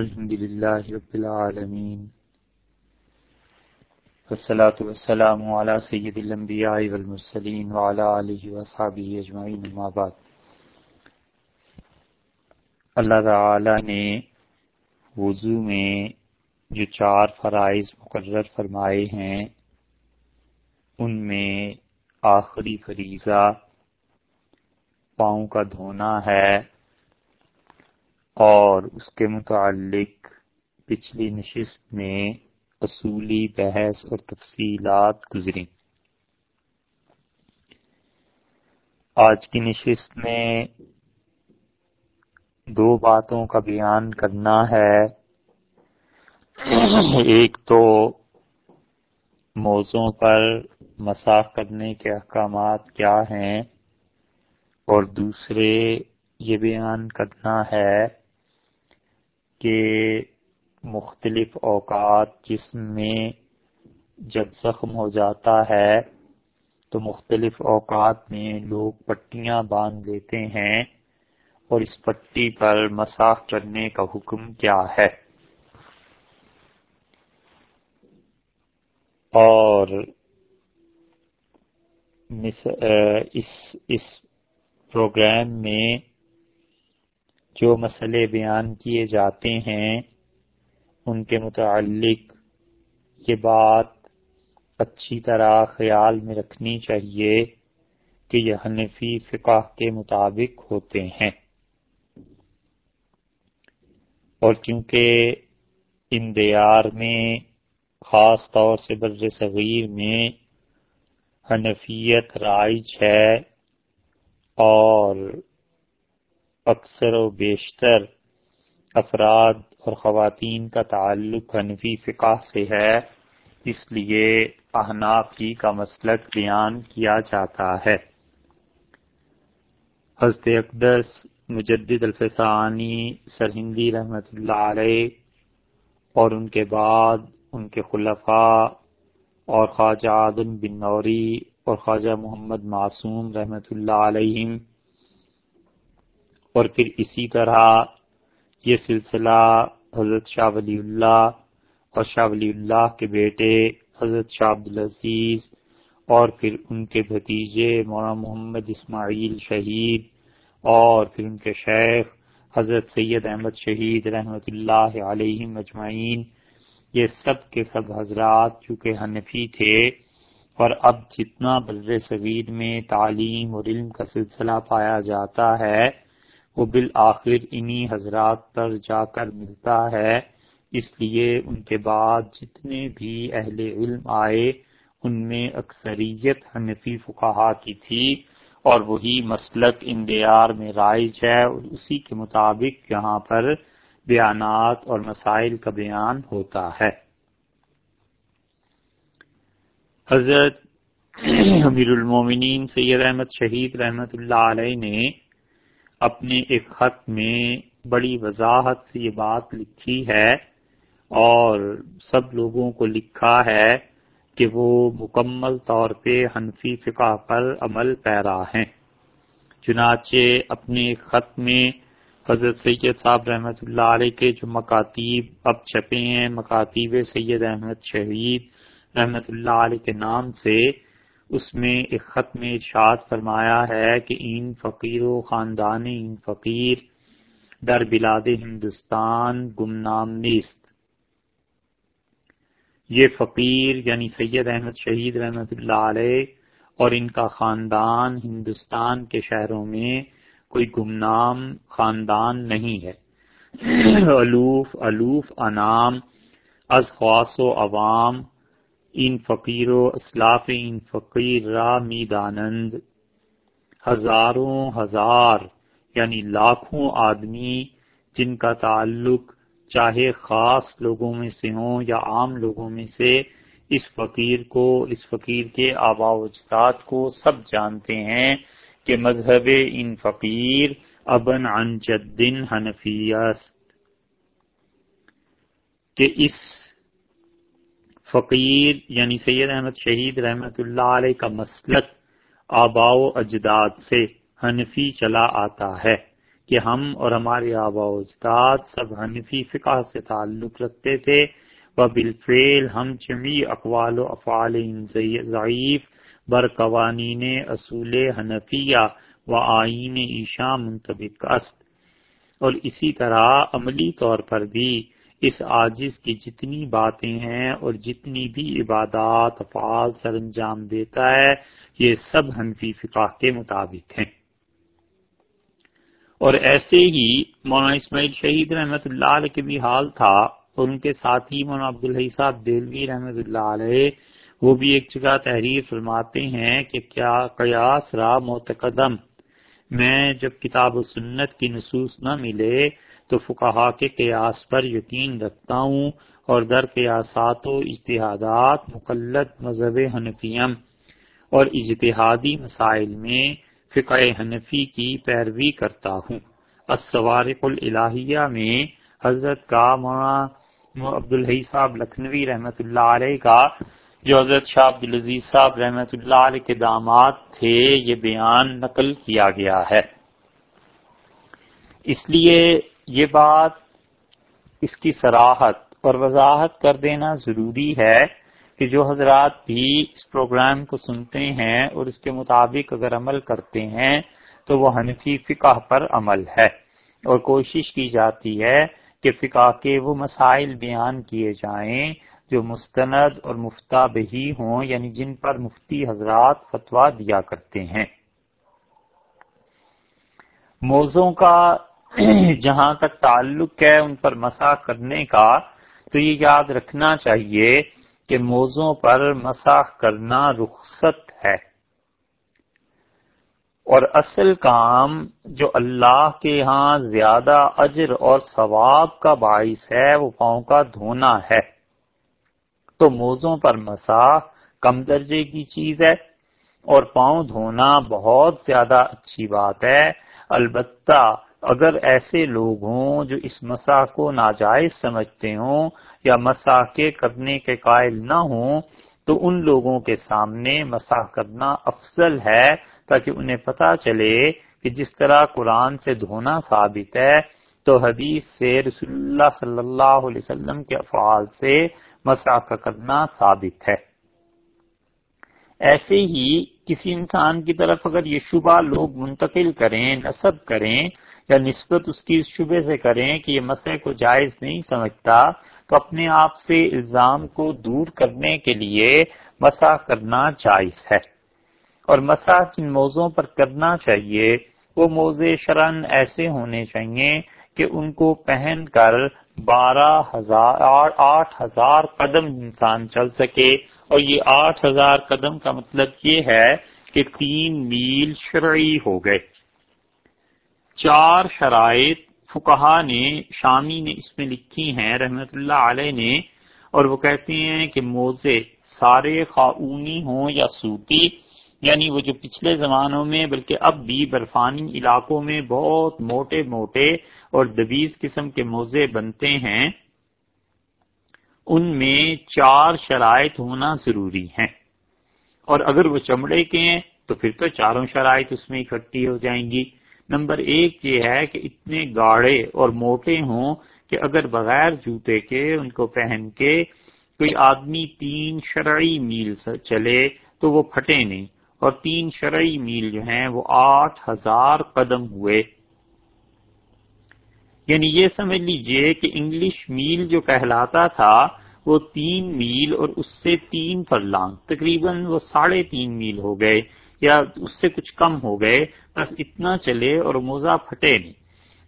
الحمد لله رب العالمين والصلاة والسلام على سيد الأنبياء والمرسلين وعلى آله وصحابه اجمعين ما بعد. اللہ تعالی نے وضو میں جو چار فرائض مقرر فرمائے ہیں، ان میں آخری فریضہ پاؤں کا دھونا ہے اور اس کے متعلق پچھلی نشست میں اصولی بحث اور تفصیلات گزری آج کی نشست میں دو باتوں کا بیان کرنا ہے۔ ایک تو موضوع پر مساح کرنے کے احکامات کیا ہیں اور دوسرے یہ بیان کرنا ہے کہ مختلف اوقات جسم میں جب زخم ہو جاتا ہے تو مختلف اوقات میں لوگ پٹیاں باندھ لیتے ہیں اور اس پٹی پر مساح کرنے کا حکم کیا ہے۔ اور اس اس پروگرام میں جو مسئلے بیان کیے جاتے ہیں، ان کے متعلق یہ بات اچھی طرح خیال میں رکھنی چاہیے کہ یہ حنفی فقہ کے مطابق ہوتے ہیں۔ اور کیونکہ ان دیار میں، خاص طور سے بر صغیر میں، حنفیت رائج ہے اور اکثر و بیشتر افراد اور خواتین کا تعلق حنفی فقہ سے ہے، اس لیے احناف ہی کا مسلک بیان کیا جاتا ہے۔ حضرت اقدس مجدد الفسانی سرہندی رحمت اللہ علیہ، اور ان کے بعد ان کے خلفاء اور خواجہ آدم بن نوری اور خواجہ محمد معصوم رحمت اللہ علیہم اور پھر اسی طرح یہ سلسلہ حضرت شاہ ولی اللہ اور شاہ ولی اللہ کے بیٹے حضرت شاہ عبدالعزیز اور پھر ان کے بھتیجے مولانا محمد اسماعیل شہید اور پھر ان کے شیخ حضرت سید احمد شہید رحمت اللہ علیہ مجمعین یہ سب کے سب حضرات چونکہ حنفی تھے اور اب جتنا بر صغیر میں تعلیم اور علم کا سلسلہ پایا جاتا ہے وہ بالآخر انہی حضرات پر جا کر ملتا ہے۔ اس لیے ان کے بعد جتنے بھی اہل علم آئے، ان میں اکثریت حنفی فقہا کی تھی اور وہی مسلک اندیار میں رائج ہے اور اسی کے مطابق یہاں پر بیانات اور مسائل کا بیان ہوتا ہے۔ حضرت امیر المومنین سید احمد شہید رحمت اللہ علیہ نے اپنے ایک خط میں بڑی وضاحت سے یہ بات لکھی ہے اور سب لوگوں کو لکھا ہے کہ وہ مکمل طور پہ حنفی فقہ پر عمل پیرا ہیں۔ چنانچہ اپنے خط میں حضرت سید صاحب رحمۃ اللہ علیہ کے جو مکاتیب اب چھپے ہیں، مکاتیب سید احمد شہید رحمۃ اللہ علیہ کے نام سے اس میں ایک خط میں ارشاد فرمایا ہے کہ ان فقیر و خاندان ان فقیر در بلاد ہندوستان گمنام نیست۔ یہ فقیر یعنی سید احمد شہید رحمت اللہ علیہ اور ان کا خاندان ہندوستان کے شہروں میں کوئی گمنام خاندان نہیں ہے۔ الوف الوف انام، از خواص و عوام ان فقیر و اسلاف ان فقیر را میدانند۔ ہزاروں ہزار یعنی لاکھوں آدمی جن کا تعلق چاہے خاص لوگوں میں سے ہوں یا عام لوگوں میں سے، اس فقیر کو، اس فقیر کے آبا و اجداد کو سب جانتے ہیں کہ مذہب ان فقیر ابن عن جدن حنفیست کہ اس فقیر یعنی سید احمد شہید رحمت اللہ علیہ کا مسلک آبا و اجداد سے حنفی چلا آتا ہے کہ ہم اور ہمارے آبا و اجداد سب حنفی فقہ سے تعلق رکھتے تھے و بالفعل ہم جمی اقوال و افعال ضعیف بر قوانین اصول حنفیہ و آئین ایشا منطبق است اور اسی طرح عملی طور پر بھی اس عاجز کی جتنی باتیں ہیں اور جتنی بھی عبادات افعال سر انجام دیتا ہے، یہ سب حنفی فقہ کے مطابق ہیں۔ اور ایسے ہی مولانا اسماعیل شہید رحمت اللہ علیہ کے بھی حال تھا اور ان کے ساتھی مولانا عبدالحی صاحب دلوی رحمت اللہ علیہ، وہ بھی ایک جگہ تحریر فرماتے ہیں کہ کیا قیاس را متقدم میں جب کتاب و سنت کی نصوص نہ ملے تو فقہا کے قیاس پر یقین رکھتا ہوں اور در قیاسات و اجتہادات مقلد مذہب حنفیم اور اجتہادی مسائل میں فقہ حنفی کی پیروی کرتا ہوں۔ السوارق الہیہ میں حضرت کا مولانا عبدالحی صاحب لکھنوی رحمت اللہ علیہ کا، جو حضرت شاہ عبدالعزیز صاحب رحمت اللہ علیہ کے داماد تھے، یہ بیان نقل کیا گیا ہے۔ اس لیے یہ بات اس کی سراحت اور وضاحت کر دینا ضروری ہے کہ جو حضرات بھی اس پروگرام کو سنتے ہیں اور اس کے مطابق اگر عمل کرتے ہیں تو وہ حنفی فقہ پر عمل ہے اور کوشش کی جاتی ہے کہ فقہ کے وہ مسائل بیان کیے جائیں جو مستند اور مفتہ بہی ہوں یعنی جن پر مفتی حضرات فتوا دیا کرتے ہیں۔ موضوع کا جہاں تک تعلق ہے ان پر مسا کرنے کا، تو یہ یاد رکھنا چاہیے کہ موضوع پر مساح کرنا رخصت ہے۔ اور اصل کام جو اللہ کے ہاں زیادہ اجر اور ثواب کا باعث ہے، وہ پاؤں کا دھونا ہے۔ تو موضوع پر مساح کم درجے کی چیز ہے اور پاؤں دھونا بہت زیادہ اچھی بات ہے۔ البتہ اگر ایسے لوگ ہوں جو اس مسا کو ناجائز سمجھتے ہوں یا مسا کے کرنے کے قائل نہ ہوں، تو ان لوگوں کے سامنے مسا کرنا افضل ہے تاکہ انہیں پتا چلے کہ جس طرح قرآن سے دھونا ثابت ہے، تو حدیث سے رسول اللہ صلی اللہ علیہ وسلم کے افعال سے مسا کرنا ثابت ہے۔ ایسے ہی کسی انسان کی طرف اگر یہ شبہ لوگ منتقل کریں، نصب کریں یا نسبت اس کی اس شبے سے کریں کہ یہ مسئلے کو جائز نہیں سمجھتا، تو اپنے آپ سے الزام کو دور کرنے کے لیے مسا کرنا جائز ہے۔ اور مسا جن موضوعوں پر کرنا چاہیے، وہ موضع شرن ایسے ہونے چاہیے کہ ان کو پہن کر بارہ ہزار آٹھ ہزار قدم انسان چل سکے۔ اور یہ آٹھ ہزار قدم کا مطلب یہ ہے کہ تین میل شرعی ہو گئے۔ چار شرائط فکہ نے، شامی نے اس میں لکھی ہیں، رحمت اللہ علیہ نے، اور وہ کہتے ہیں کہ موزے سارے خاونی ہوں یا سوتی یعنی وہ جو پچھلے زمانوں میں، بلکہ اب بھی برفانی علاقوں میں بہت موٹے موٹے اور دبیز قسم کے موزے بنتے ہیں، ان میں چار شرائط ہونا ضروری ہیں۔ اور اگر وہ چمڑے کے ہیں، تو پھر تو چاروں شرائط اس میں اکٹھی ہو جائیں گی۔ نمبر ایک یہ ہے کہ اتنے گاڑے اور موٹے ہوں کہ اگر بغیر جوتے کے ان کو پہن کے کوئی آدمی تین شرعی میل چلے تو وہ پھٹے نہیں۔ اور تین شرعی میل جو ہیں وہ آٹھ ہزار قدم ہوئے۔ یعنی یہ سمجھ لیجیے کہ انگلش میل جو کہلاتا تھا وہ تین میل اور اس سے تین پر لانگ تقریباً وہ ساڑھے تین میل ہو گئے۔ یا اس سے کچھ کم ہو گئے، بس اتنا چلے اور موزہ پھٹے نہیں۔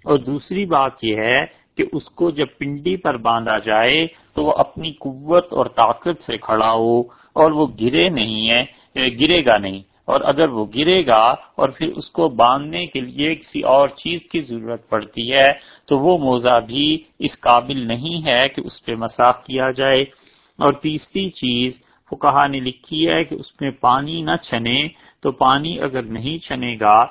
اور دوسری بات یہ ہے کہ اس کو جب پنڈی پر باندھا جائے تو وہ اپنی قوت اور طاقت سے کھڑا ہو اور وہ گرے نہیں ہے گرے گا نہیں۔ اور اگر وہ گرے گا اور پھر اس کو باندھنے کے لیے کسی اور چیز کی ضرورت پڑتی ہے، تو وہ موزہ بھی اس قابل نہیں ہے کہ اس پہ مساف کیا جائے۔ اور تیسری چیز کہا نے لکھی ہے کہ اس میں پانی نہ چھنے تو پانی اگر نہیں چھنے گا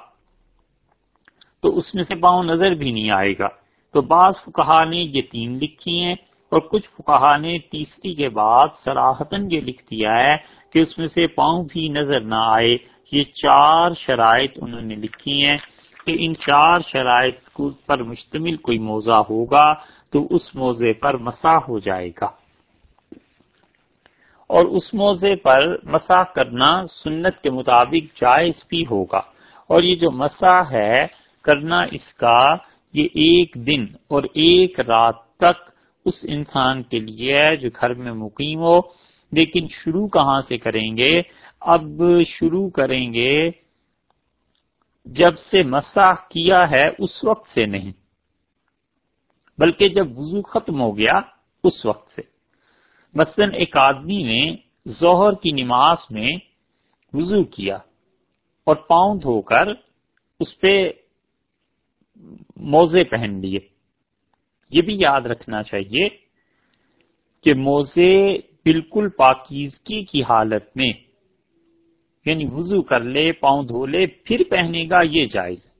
تو اس میں سے پاؤں نظر بھی نہیں آئے گا۔ تو بعض فکہ نے یہ تین لکھی ہیں اور کچھ فکہ نے تیسری کے بعد سراہتن یہ لکھ دیا ہے کہ اس میں سے پاؤں بھی نظر نہ آئے۔ یہ چار شرائط انہوں نے لکھی ہیں کہ ان چار شرائط پر مشتمل کوئی موضع ہوگا تو اس موضع پر مساح ہو جائے گا۔ اور اس موضع پر مساح کرنا سنت کے مطابق جائز بھی ہوگا۔ اور یہ جو مساح ہے، کرنا اس کا یہ ایک دن اور ایک رات تک اس انسان کے لیے جو گھر میں مقیم ہو۔ لیکن شروع کہاں سے کریں گے؟ اب شروع کریں گے جب سے مساح کیا ہے اس وقت سے نہیں، بلکہ جب وضو ختم ہو گیا اس وقت سے۔ مثلا ایک آدمی نے ظہر کی نماز میں وضو کیا اور پاؤں دھو کر اس پہ موزے پہن لیے۔ یہ بھی یاد رکھنا چاہیے کہ موزے بالکل پاکیزگی کی حالت میں یعنی وضو کر لے، پاؤں دھو لے، پھر پہنے گا، یہ جائز ہے۔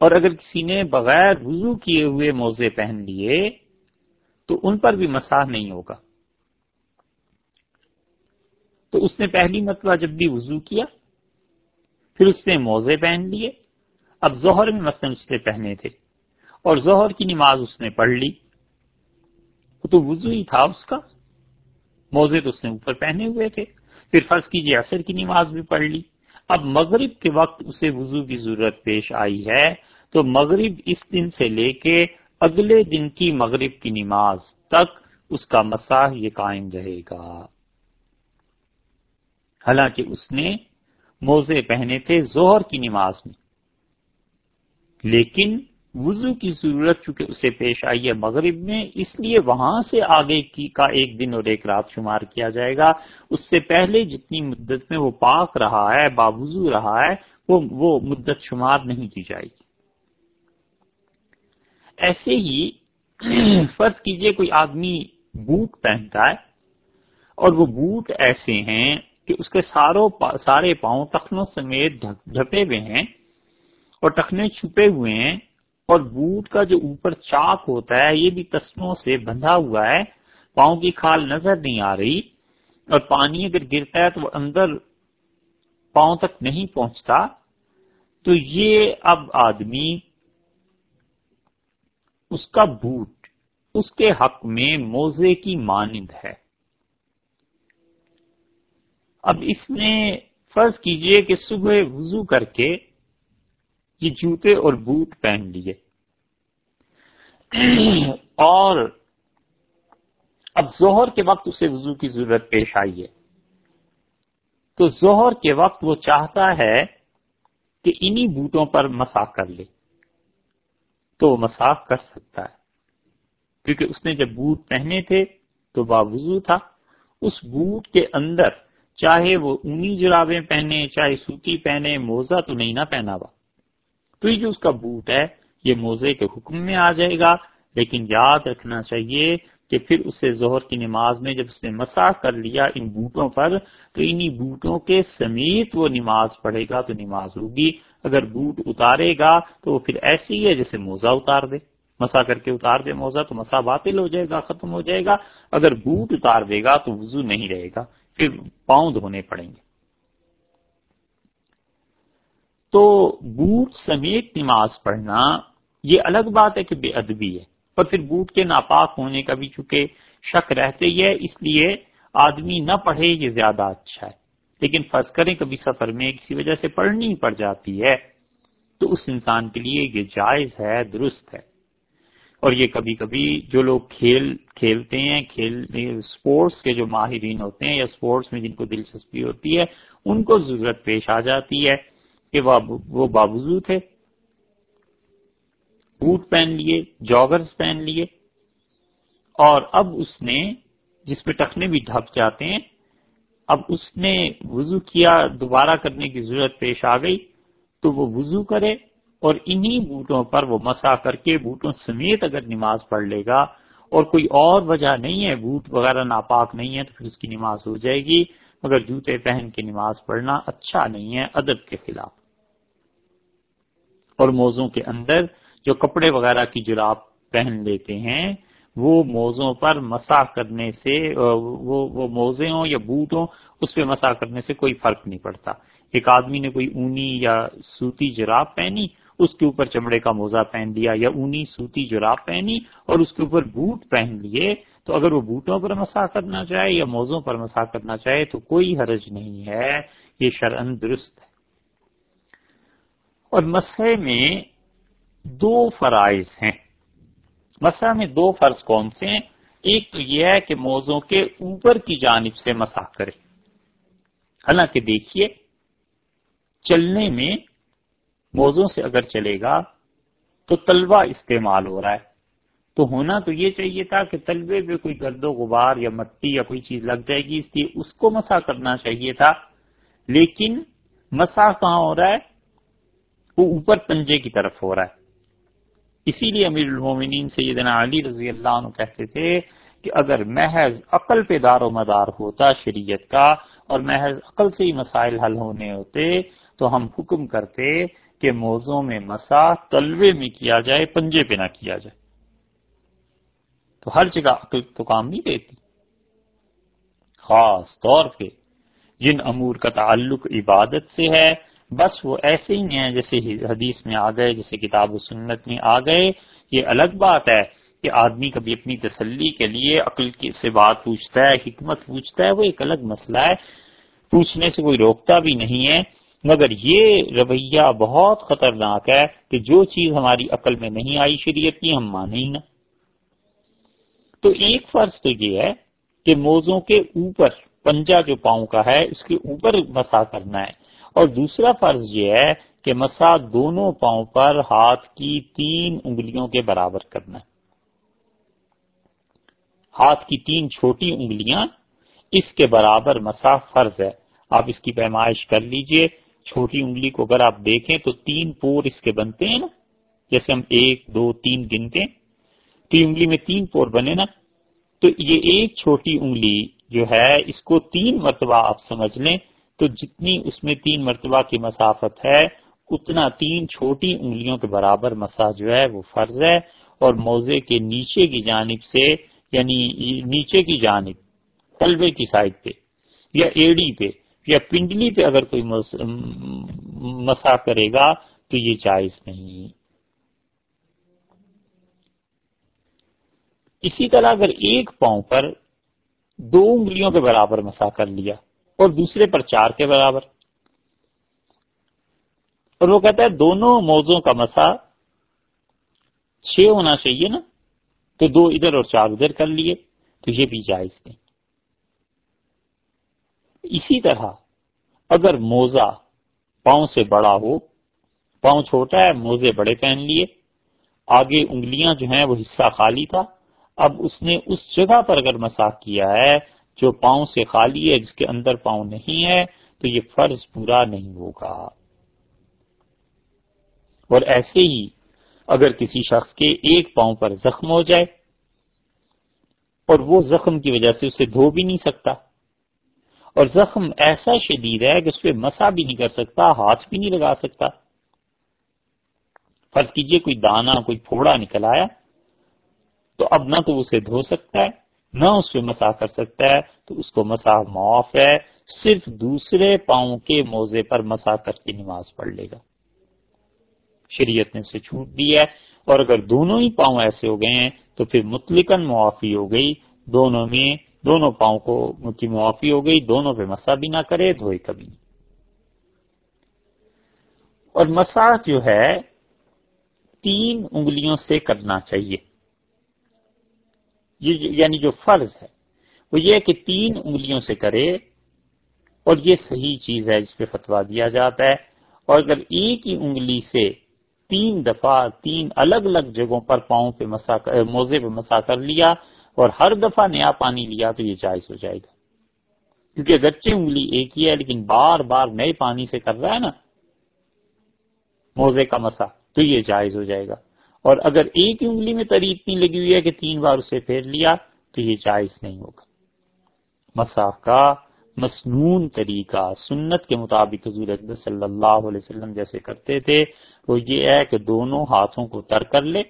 اور اگر کسی نے بغیر وضو کیے ہوئے موزے پہن لیے تو ان پر بھی مساح نہیں ہوگا۔ تو اس نے پہلی مرتبہ جب بھی وضو کیا، پھر اس نے موزے پہن لیے۔ اب ظہر میں مثلاً اس نے پہنے تھے اور ظہر کی نماز اس نے پڑھ لی۔ تو وضو ہی تھا اس کا۔ موزے تو اس نے اوپر پہنے ہوئے تھے۔ پھر فرض کیجیے اثر کی نماز بھی پڑھ لی۔ اب مغرب کے وقت اسے وضو کی ضرورت پیش آئی ہے۔ تو مغرب اس دن سے لے کے اگلے دن کی مغرب کی نماز تک اس کا مساح یہ قائم رہے گا۔ حالانکہ اس نے موزے پہنے تھے زہر کی نماز میں۔ لیکن وضو کی ضرورت چونکہ اسے پیش آئی ہے مغرب میں، اس لیے وہاں سے آگے کی کا ایک دن اور ایک رات شمار کیا جائے گا۔ اس سے پہلے جتنی مدت میں وہ پاک رہا ہے باوضو رہا ہے، وہ وہ مدت شمار نہیں کی جائے گی۔ ایسے ہی فرض کیجیے کوئی آدمی بوٹ پہنتا ہے اور وہ بوٹ ایسے ہیں کہ اس کے ساروں سارے پاؤں ٹخنوں سمیت ڈھپے ہوئے ہیں اور ٹخنے چھپے ہوئے ہیں اور بوٹ کا جو اوپر چاک ہوتا ہے یہ بھی تسموں سے بندھا ہوا ہے، پاؤں کی کھال نظر نہیں آ رہی اور پانی اگر گرتا ہے تو وہ اندر پاؤں تک نہیں پہنچتا۔ تو یہ اب آدمی اس کا بوٹ، اس کے حق میں موزے کی مانند ہے۔ اب اس نے فرض کیجیے کہ صبح وضو کر کے یہ جوتے اور بوٹ پہن لیے۔ اور اب زہر کے وقت اسے وضو کی ضرورت پیش آئی ہے۔ تو زہر کے وقت وہ چاہتا ہے کہ انہی بوٹوں پر مسا کر لے۔ تو وہ مساف کر سکتا ہے۔ کیونکہ اس نے جب بوٹ پہنے تھے تو باوضو تھا۔ اس بوٹ کے اندر چاہے وہ اونی جرابیں پہنے، چاہے سوتی پہنے، موزہ تو نہیں نہ پہنا ہوا تو یہ جو اس کا بوٹ ہے، یہ موزے کے حکم میں آ جائے گا۔ لیکن یاد رکھنا چاہیے کہ پھر اسے ظہر کی نماز میں جب اس نے مسا کر لیا ان بوٹوں پر، تو انہی بوٹوں کے سمیت وہ نماز پڑھے گا تو نماز ہوگی۔ اگر بوٹ اتارے گا تو وہ پھر ایسی ہے جیسے موزہ اتار دے۔ مسا کر کے اتار دے موزہ تو مسا باطل ہو جائے گا، ختم ہو جائے گا۔ اگر بوٹ اتار دے گا تو وضو نہیں رہے گا، پھر پاؤں دھونے پڑیں گے۔ تو بوٹ سمیت نماز پڑھنا یہ الگ بات ہے کہ بے ادبی ہے، اور پھر بوٹ کے ناپاک ہونے کا بھی چونکہ شک رہتے ہی ہے، اس لیے آدمی نہ پڑھے یہ زیادہ اچھا ہے۔ لیکن فرض کریں کبھی سفر میں کسی وجہ سے پڑھنی پڑ جاتی ہے، تو اس انسان کے لیے یہ جائز ہے، درست ہے۔ اور یہ کبھی کبھی جو لوگ کھیل، کھیلتے ہیں، کھیل اسپورٹس کے جو ماہرین ہوتے ہیں یا اسپورٹس میں جن کو دلچسپی ہوتی ہے، ان کو ضرورت پیش آ جاتی ہے کہ وہ باوضو تھے بوٹ پہن لیے، جاگرز پہن لیے۔ اور اب اس نے، جس پہ ٹخنے بھی ڈھک جاتے ہیں اب اس نے وضو کیا، دوبارہ کرنے کی ضرورت پیش آ گئی، تو وہ وضو کرے اور انہی بوٹوں پر وہ مسا کر کے بوٹوں سمیت اگر نماز پڑھ لے گا اور کوئی اور وجہ نہیں ہے، بوٹ وغیرہ ناپاک نہیں ہے تو پھر اس کی نماز ہو جائے گی، مگر جوتے پہن کے نماز پڑھنا اچھا نہیں ہے، ادب کے خلاف۔ اور موزوں کے اندر جو کپڑے وغیرہ کی جراب پہن لیتے ہیں وہ موزوں پر مسا کرنے سے وہ وہ موزے ہوں یا بوٹ ہوں، اس پہ مسا کرنے سے کوئی فرق نہیں پڑتا۔ ایک آدمی نے کوئی اونی یا سوتی جراب پہنی، اس کے اوپر چمڑے کا موزہ پہن لیا، یا اونی سوتی جراب پہنی اور اس کے اوپر بوٹ پہن لیے، تو اگر وہ بوٹوں پر مسا کرنا چاہے یا موزوں پر مسا کرنا چاہے، تو کوئی حرج نہیں ہے، یہ شرعن درست ہے۔ اور مسئلے میں دو فرائض ہیں۔ مسئلہ میں دو فرض کون سے ہیں؟ ایک تو یہ ہے کہ موزوں کے اوپر کی جانب سے مسا کرے۔ حالانکہ دیکھیے، چلنے میں موزوں سے اگر چلے گا تو تلوا استعمال ہو رہا ہے۔ تو ہونا تو یہ چاہیے تھا کہ تلوے پہ کوئی گرد و غبار یا مٹی یا کوئی چیز لگ جائے گی، اس لیے اس کو مسا کرنا چاہیے تھا۔ لیکن مسا کہاں ہو رہا ہے؟ وہ اوپر پنجے کی طرف ہو رہا ہے۔ اسی لیے امیر المومنین سیدنا علی رضی اللہ عنہ کہتے تھے کہ اگر محض عقل پہ دار و مدار ہوتا شریعت کا اور محض عقل سے ہی مسائل حل ہونے ہوتے، تو ہم حکم کرتے کہ موزوں میں مسا تلوے میں کیا جائے، پنجے پہ نہ کیا جائے۔ تو ہر جگہ عقل تو کام نہیں دیتی خاص طور پہ جن امور کا تعلق عبادت سے ہے بس وہ ایسے ہی ہیں جیسے حدیث میں آ گئے، جیسے کتاب و سنت میں آ گئے۔ یہ الگ بات ہے کہ آدمی کبھی اپنی تسلی کے لیے عقل سے بات پوچھتا ہے، حکمت پوچھتا ہے، وہ ایک الگ مسئلہ ہے۔ پوچھنے سے کوئی روکتا بھی نہیں ہے۔ مگر یہ رویہ بہت خطرناک ہے کہ جو چیز ہماری عقل میں نہیں آئی شریعت کی، ہم مانے ہی نہ۔ تو ایک فرض تو یہ ہے کہ موزوں کے اوپر پنجا جو پاؤں کا ہے، اس کے اوپر مسا کرنا ہے۔ اور دوسرا فرض یہ ہے کہ مسا دونوں پاؤں پر ہاتھ کی تین انگلیوں کے برابر کرنا ہاتھ کی تین چھوٹی انگلیاں، اس کے برابر مسا فرض ہے۔ آپ اس کی پیمائش کر لیجیے۔ چھوٹی انگلی کو اگر آپ دیکھیں تو تین پور اس کے بنتے ہیں نا۔ جیسے ہم ایک، دو، تین گنتے ہیں۔ تو انگلی میں تین پور بنے نا۔ تو یہ ایک چھوٹی انگلی جو ہے، اس کو تین مرتبہ آپ سمجھ لیں۔ تو جتنی اس میں تین مرتبہ کی مسافت ہے، اتنا تین چھوٹی انگلیوں کے برابر مسا جو ہے وہ فرض ہے اور موزے کے نیچے کی جانب سے یعنی نیچے کی جانب، تلوے کی سائڈ پہ یا ایڑی پہ یا پنڈلی پہ اگر کوئی مسا کرے گا تو یہ جائز نہیں۔ اسی طرح اگر ایک پاؤں پر دو انگلیوں کے برابر مسا کر لیا اور دوسرے پر چار کے برابر۔ اور وہ کہتا ہے دونوں موزوں کا مسا چھ ہونا چاہیے نا، تو دو ادھر اور چار ادھر کر لیے، تو یہ بھی جائز نہیں۔ اسی طرح اگر موزہ پاؤں سے بڑا ہو، پاؤں چھوٹا ہے، موزے بڑے پہن لیے، آگے انگلیاں جو ہیں وہ حصہ خالی تھا، اب اس نے اس جگہ پر اگر مساح کیا ہے جو پاؤں سے خالی ہے، جس کے اندر پاؤں نہیں ہے، تو یہ فرض پورا نہیں ہوگا۔ اور ایسے ہی اگر کسی شخص کے ایک پاؤں پر زخم ہو جائے اور وہ زخم کی وجہ سے اسے دھو بھی نہیں سکتا، اور زخم ایسا شدید ہے کہ اس پہ مسا بھی نہیں کر سکتا، ہاتھ بھی نہیں لگا سکتا۔ فرض کیجیے کوئی دانا، کوئی پھوڑا نکل آیا، تو اب نہ تو اسے دھو سکتا ہے نہ اس پہ مسا کر سکتا ہے، تو اس کو مسا معاف ہے۔ صرف دوسرے پاؤں کے موزے پر مسا کر کے نماز پڑھ لے گا۔ شریعت نے اسے چھوٹ دی ہے۔ اور اگر دونوں ہی پاؤں ایسے ہو گئے ہیں، تو پھر مطلقاً معافی ہو گئی۔ دونوں میں، دونوں پاؤں کو کی معافی ہو گئی، دونوں پہ مسا بھی نہ کرے دھوئے کبھی اور مسا جو ہے، تین انگلیوں سے کرنا چاہیے۔ یعنی جو فرض ہے، وہ یہ کہ تین انگلیوں سے کرے اور یہ صحیح چیز ہے جس پہ فتوا دیا جاتا ہے۔ اور اگر ایک ہی انگلی سے تین دفعہ تین الگ الگ جگہوں پر پاؤں پہ مسا موزے پہ مسا کر لیا اور ہر دفعہ نیا پانی لیا تو یہ جائز ہو جائے گا۔ کیونکہ اگرچہ انگلی ایک ہی ہے، لیکن بار بار نئے پانی سے کر رہا ہے نا، موزے کا مسا، تو یہ جائز ہو جائے گا۔ اور اگر ایک انگلی میں تری اتنی لگی ہوئی ہے کہ تین بار اسے پھیر لیا تو یہ جائز نہیں ہوگا۔ مسا کا مصنون طریقہ سنت کے مطابق حضور صلی اللہ علیہ وسلم جیسے کرتے تھے، وہ یہ ہے کہ دونوں ہاتھوں کو تر کر لے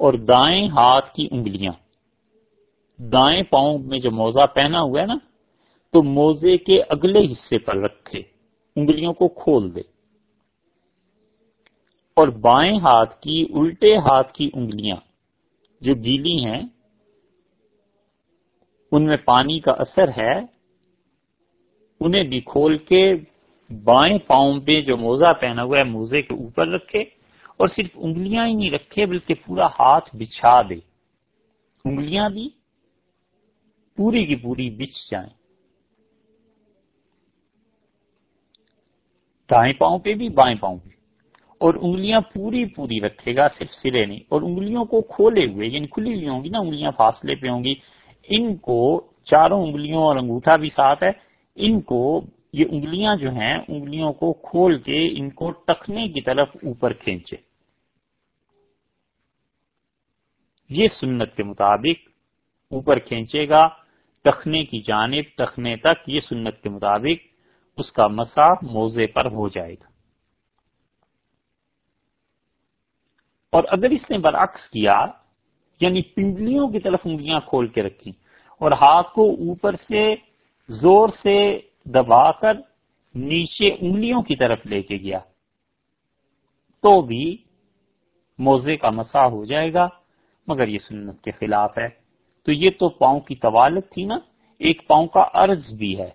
اور دائیں ہاتھ کی انگلیاں، دائیں پاؤں میں جو موزہ پہنا ہوا ہے نا، تو موزے کے اگلے حصے پر رکھے، انگلیوں کو کھول دے۔ اور بائیں ہاتھ کی الٹے ہاتھ کی انگلیاں جو گیلی ہیں، ان میں پانی کا اثر ہے۔ انہیں بھی کھول کے بائیں پاؤں پہ جو موزہ پہنا ہوا ہے، موزے کے اوپر رکھے اور صرف انگلیاں ہی نہیں رکھے، بلکہ پورا ہاتھ بچھا دے۔ انگلیاں بھی پوری کی پوری بچ جائیں۔ دائیں پاؤں پہ بھی، بائیں پاؤں پہ۔ اور انگلیاں پوری پوری رکھے گا صرف سرے نہیں، اور انگلیوں کو کھولے ہوئے یعنی کھلی ہوئی ہوں گی نا، انگلیاں فاصلے پہ ہوں گی، ان کو چاروں انگلیوں اور انگوٹھا بھی ساتھ ہے، ان کو یہ انگلیاں جو ہیں، انگلیوں کو کھول کے ان کو ٹکنے کی طرف اوپر کھینچے۔ یہ سنت کے مطابق اوپر کھینچے گا ٹخنے کی جانب ٹخنے تک یہ سنت کے مطابق اس کا مسا موزے پر ہو جائے گا۔ اور اگر اس نے برعکس کیا یعنی پنڈلیوں کی طرف انگلیاں کھول کے رکھی اور ہاتھ کو اوپر سے زور سے دبا کر نیچے انگلیوں کی طرف لے کے گیا، تو بھی موزے کا مسا ہو جائے گا، مگر یہ سنت کے خلاف ہے۔ تو یہ تو پاؤں کی طوالت تھی نا، ایک پاؤں کا عرض بھی ہے۔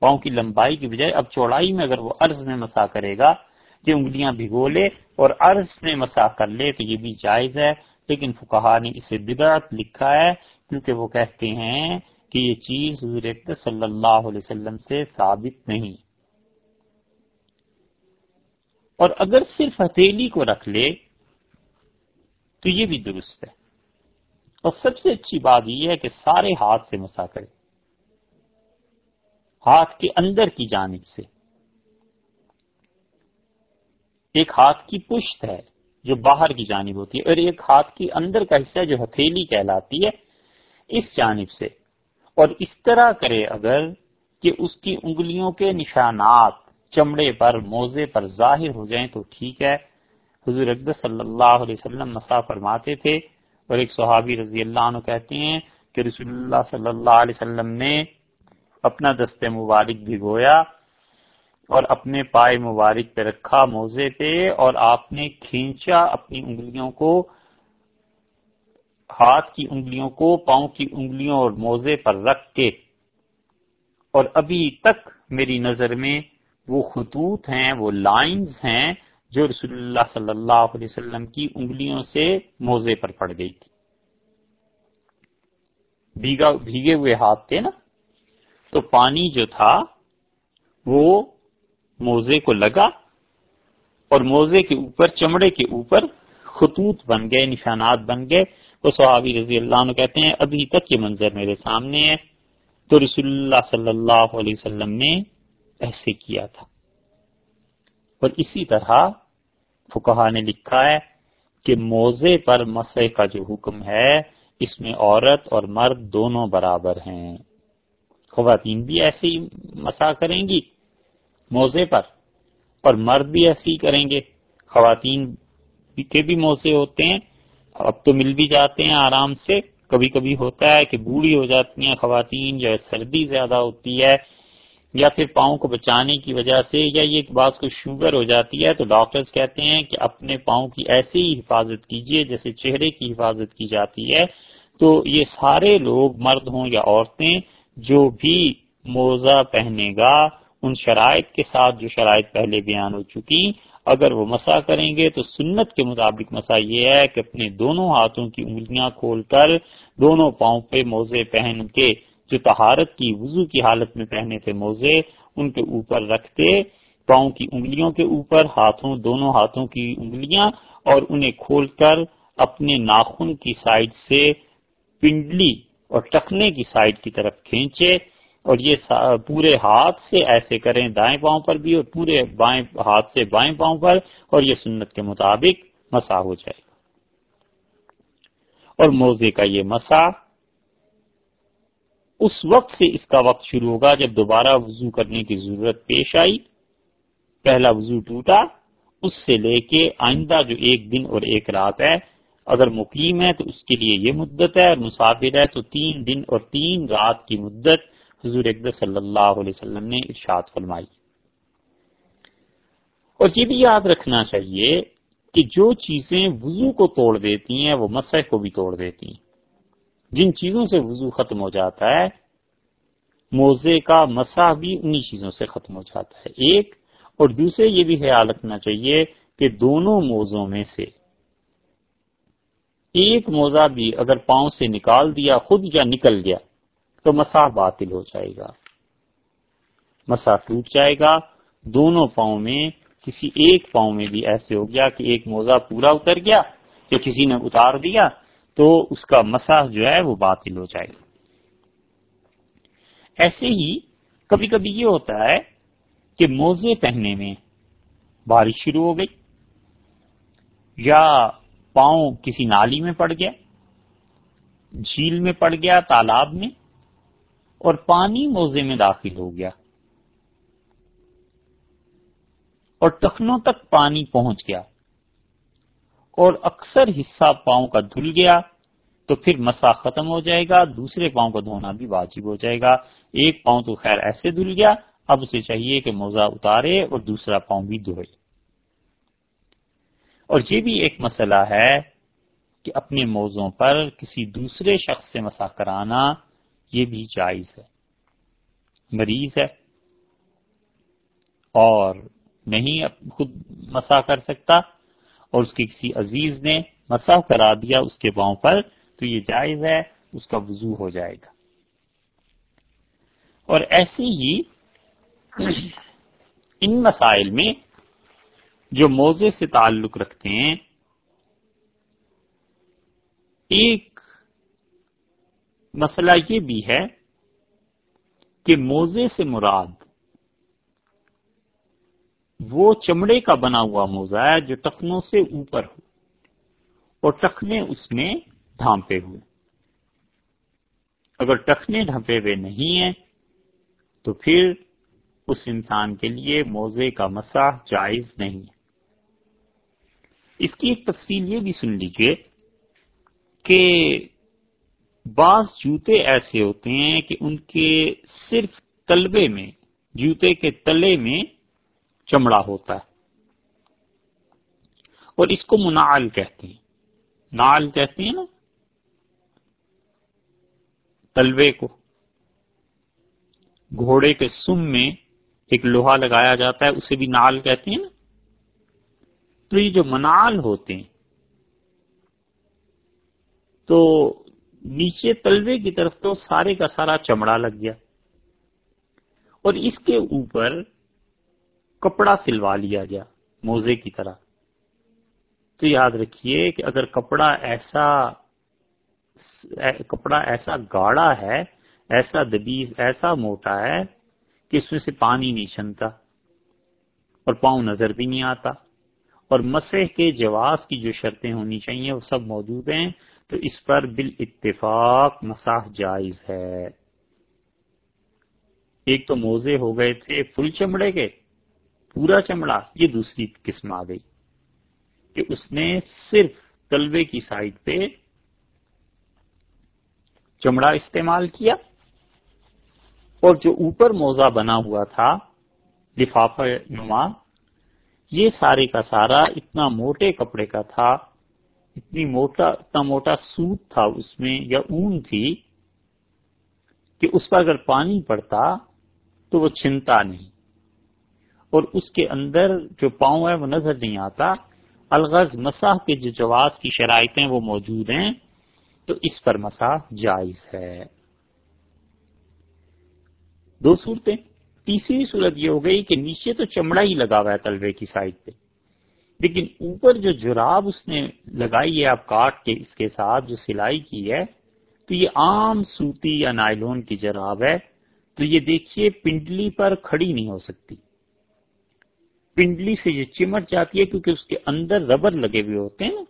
پاؤں کی لمبائی کی بجائے اب چوڑائی میں اگر وہ عرض میں مسا کرے گا کہ انگلیاں بھگو لے اور عرض میں مسا کر لے تو یہ بھی جائز ہے، لیکن فکہ نے اسے بدعت لکھا ہے کیونکہ وہ کہتے ہیں کہ یہ چیز حضور صلی اللہ علیہ وسلم سے ثابت نہیں۔ اور اگر صرف ہتھیلی کو رکھ لے تو یہ بھی درست ہے۔ اور سب سے اچھی بات یہ ہے کہ سارے ہاتھ سے مسا کرے۔ ہاتھ کے اندر کی جانب سے۔ ایک ہاتھ کی پشت ہے جو باہر کی جانب ہوتی ہے اور ایک ہاتھ کی اندر کا حصہ جو ہتھیلی کہلاتی ہے اس جانب سے۔ اور اس طرح کرے اگر کہ اس کی انگلیوں کے نشانات چمڑے پر، موزے پر ظاہر ہو جائیں تو ٹھیک ہے۔ حضور اقدس صلی اللہ علیہ وسلم مسا فرماتے تھے اور ایک صحابی رضی اللہ عنہ کہتے ہیں کہ رسول اللہ صلی اللہ علیہ وسلم نے اپنا دست مبارک بھگویا اور اپنے پائے مبارک پہ رکھا موزے پہ اور آپ نے کھینچا اپنی انگلیوں کو، ہاتھ کی انگلیوں کو، پاؤں کی انگلیوں اور موزے پر رکھ کے۔ اور ابھی تک میری نظر میں وہ خطوط ہیں، وہ لائنز ہیں جو رسول اللہ صلی اللہ علیہ وسلم کی انگلیوں سے موزے پر پڑ گئی تھی۔ بھیگے ہوئے ہاتھ تھے نا؟ تو پانی جو تھا وہ موزے کو لگا اور موزے کے اوپر، چمڑے کے اوپر خطوط بن گئے، نشانات بن گئے۔ وہ صحابی رضی اللہ عنہ کہتے ہیں، ابھی تک یہ منظر میرے سامنے ہے۔ تو رسول اللہ صلی اللہ علیہ وسلم نے ایسے کیا تھا۔ اور اسی طرح فکہ نے لکھا ہے کہ موزے پر مسے کا جو حکم ہے، اس میں عورت اور مرد دونوں برابر ہیں۔ خواتین بھی ایسے ہی مسا کریں گی۔ موزے پر۔ اور مرد بھی ایسے ہی کریں گے۔ خواتین کے بھی موزے ہوتے ہیں۔ اب تو مل بھی جاتے ہیں آرام سے۔ کبھی کبھی ہوتا ہے کہ بوڑھی ہو جاتی ہیں خواتین جو ہے سردی زیادہ ہوتی ہے، یا پھر پاؤں کو بچانے کی وجہ سے، یا یہ بعض کو شوگر ہو جاتی ہے۔ تو ڈاکٹرز کہتے ہیں کہ اپنے پاؤں کی ایسی ہی حفاظت کیجیے جیسے چہرے کی حفاظت کی جاتی ہے۔ تو یہ سارے لوگ مرد ہوں یا عورتیں، جو بھی موزہ پہنے گا ان شرائط کے ساتھ جو شرائط پہلے بیان ہو چکی، اگر وہ مسا کریں گے تو سنت کے مطابق مسا یہ ہے کہ اپنے دونوں ہاتھوں کی انگلیاں کھول کر، دونوں پاؤں پہ موزے پہن کے، جو تہارت کی وضو کی حالت میں پہنے تھے موزے، ان کے اوپر رکھتے، پاؤں کی انگلیوں کے اوپر، ہاتھوں، دونوں ہاتھوں کی انگلیاں، اور انہیں کھول کر اپنے ناخن کی سائڈ سے پنڈلی اور ٹکنے کی سائڈ کی طرف کھینچے۔ اور یہ پورے ہاتھ سے ایسے کریں دائیں پاؤں پر بھی اور پورے بائیں ہاتھ سے بائیں پاؤں پر اور یہ سنت کے مطابق مسا ہو جائے گا۔ اور موزے کا یہ مسا اس وقت سے اس کا وقت شروع ہوگا جب دوبارہ وضو کرنے کی ضرورت پیش آئی، پہلا وضو ٹوٹا، اس سے لے کے آئندہ جو ایک دن اور ایک رات ہے، اگر مقیم ہے تو اس کے لیے یہ مدت ہے اور مسافر ہے تو تین دن اور تین رات کی مدت حضور اقدر صلی اللہ علیہ وسلم نے ارشاد فرمائی۔ اور یہ بھی یاد رکھنا چاہیے کہ جو چیزیں وضو کو توڑ دیتی ہیں، وہ مسح کو بھی توڑ دیتی ہیں۔ جن چیزوں سے وضو ختم ہو جاتا ہے، موزے کا مسح بھی انہی چیزوں سے ختم ہو جاتا ہے۔ ایک، اور دوسرے، یہ بھی خیال رکھنا چاہیے کہ دونوں موزوں میں سے ایک موزہ بھی اگر پاؤں سے نکال دیا، خود یا نکل گیا تو مسا باطل ہو جائے گا۔ مسا ٹوٹ جائے گا۔ دونوں پاؤں میں کسی ایک پاؤں میں بھی ایسے ہو گیا کہ ایک موزہ پورا اتر گیا یا کسی نے اتار دیا تو اس کا مسا جو ہے وہ باطل ہو جائے گا۔ ایسے ہی کبھی کبھی یہ ہوتا ہے کہ موزے پہننے میں بارش شروع ہو گئی یا پاؤں کسی نالی میں پڑ گیا، جھیل میں پڑ گیا، تالاب میں اور پانی موزے میں داخل ہو گیا اور ٹخنوں تک پانی پہنچ گیا اور اکثر حصہ پاؤں کا دھل گیا تو پھر مسا ختم ہو جائے گا، دوسرے پاؤں کا دھونا بھی واجب ہو جائے گا۔ ایک پاؤں تو خیر ایسے دھل گیا، اب اسے چاہیے کہ موزہ اتارے اور دوسرا پاؤں بھی دھوئے۔ اور یہ بھی ایک مسئلہ ہے کہ اپنے موزوں پر کسی دوسرے شخص سے مسا کرانا یہ بھی جائز ہے۔ مریض ہے اور نہیں خود مسا کر سکتا اور اس کے کسی عزیز نے مسا کرا دیا اس کے پاؤں پر تو یہ جائز ہے، اس کا وضو ہو جائے گا۔ اور ایسے ہی ان مسائل میں جو موزے سے تعلق رکھتے ہیں، ایک مسئلہ یہ بھی ہے کہ موزے سے مراد وہ چمڑے کا بنا ہوا موزہ ہے جو ٹخنوں سے اوپر ہو اور ٹخنے اس میں ڈھانپے ہوئے۔ اگر ٹخنے ڈھانپے ہوئے نہیں ہیں، تو پھر اس انسان کے لیے موزے کا مساح جائز نہیں ہے۔ اس کی ایک تفصیل یہ بھی سن لیجیے کہ بعض جوتے ایسے ہوتے ہیں کہ ان کے صرف تلبے میں، جوتے کے تلے میں چمڑا ہوتا ہے۔ اور اس کو منال کہتے ہیں۔ نال کہتے ہیں نا؟ تلوے کو۔ گھوڑے کے سم میں ایک لوہا لگایا جاتا ہے، اسے بھی نال کہتے ہیں نا؟ تو یہ جو منال ہوتے ہیں، تو نیچے تلوے کی طرف تو سارے کا سارا چمڑا لگ گیا اور اس کے اوپر کپڑا سلوا لیا گیا موزے کی طرح۔ تو یاد رکھیے کہ اگر کپڑا ایسا کپڑا ایسا گاڑا ہے، ایسا دبیز، ایسا موٹا ہے کہ اس میں سے پانی نہیں چھنتا اور پاؤں نظر بھی نہیں آتا۔ اور مسح کے جواز کی جو شرطیں ہونی چاہیے وہ سب موجود ہیں۔ تو اس پر بال اتفاق مساح جائز ہے۔ ایک تو موزے ہو گئے تھے فل چمڑے کے پورا چمڑا، یہ دوسری قسم آ گئی کہ اس نے صرف تلوے کی سائڈ پہ چمڑا استعمال کیا اور جو اوپر موزہ بنا ہوا تھا، لفافہ نما، یہ سارے کا سارا اتنا موٹے کپڑے کا تھا اتنی موٹا اتنا موٹا سوت تھا اس میں یا اون تھی کہ اس پر اگر پانی پڑتا تو وہ چھنتا نہیں۔ اور اس کے اندر جو پاؤں ہے وہ نظر نہیں آتا۔ الغرض مساح کے جو جواز کی شرائطیں وہ موجود ہیں۔ تو اس پر مساح جائز ہے۔ دو صورتیں۔ تیسری صورت یہ ہو گئی کہ نیچے تو چمڑا ہی لگا ہوا ہے تلوے کی سائڈ پہ۔ لیکن اوپر جو جراب اس نے لگائی ہے آپ کاٹ کے، اس کے ساتھ جو سلائی کی ہے، تو یہ عام سوتی یا نائلون کی جراب ہے۔ تو یہ دیکھیے، پنڈلی پر کھڑی نہیں ہو سکتی۔ پنڈلی سے یہ چمٹ جاتی ہے کیونکہ اس کے اندر ربر لگے ہوئے ہوتے ہیں۔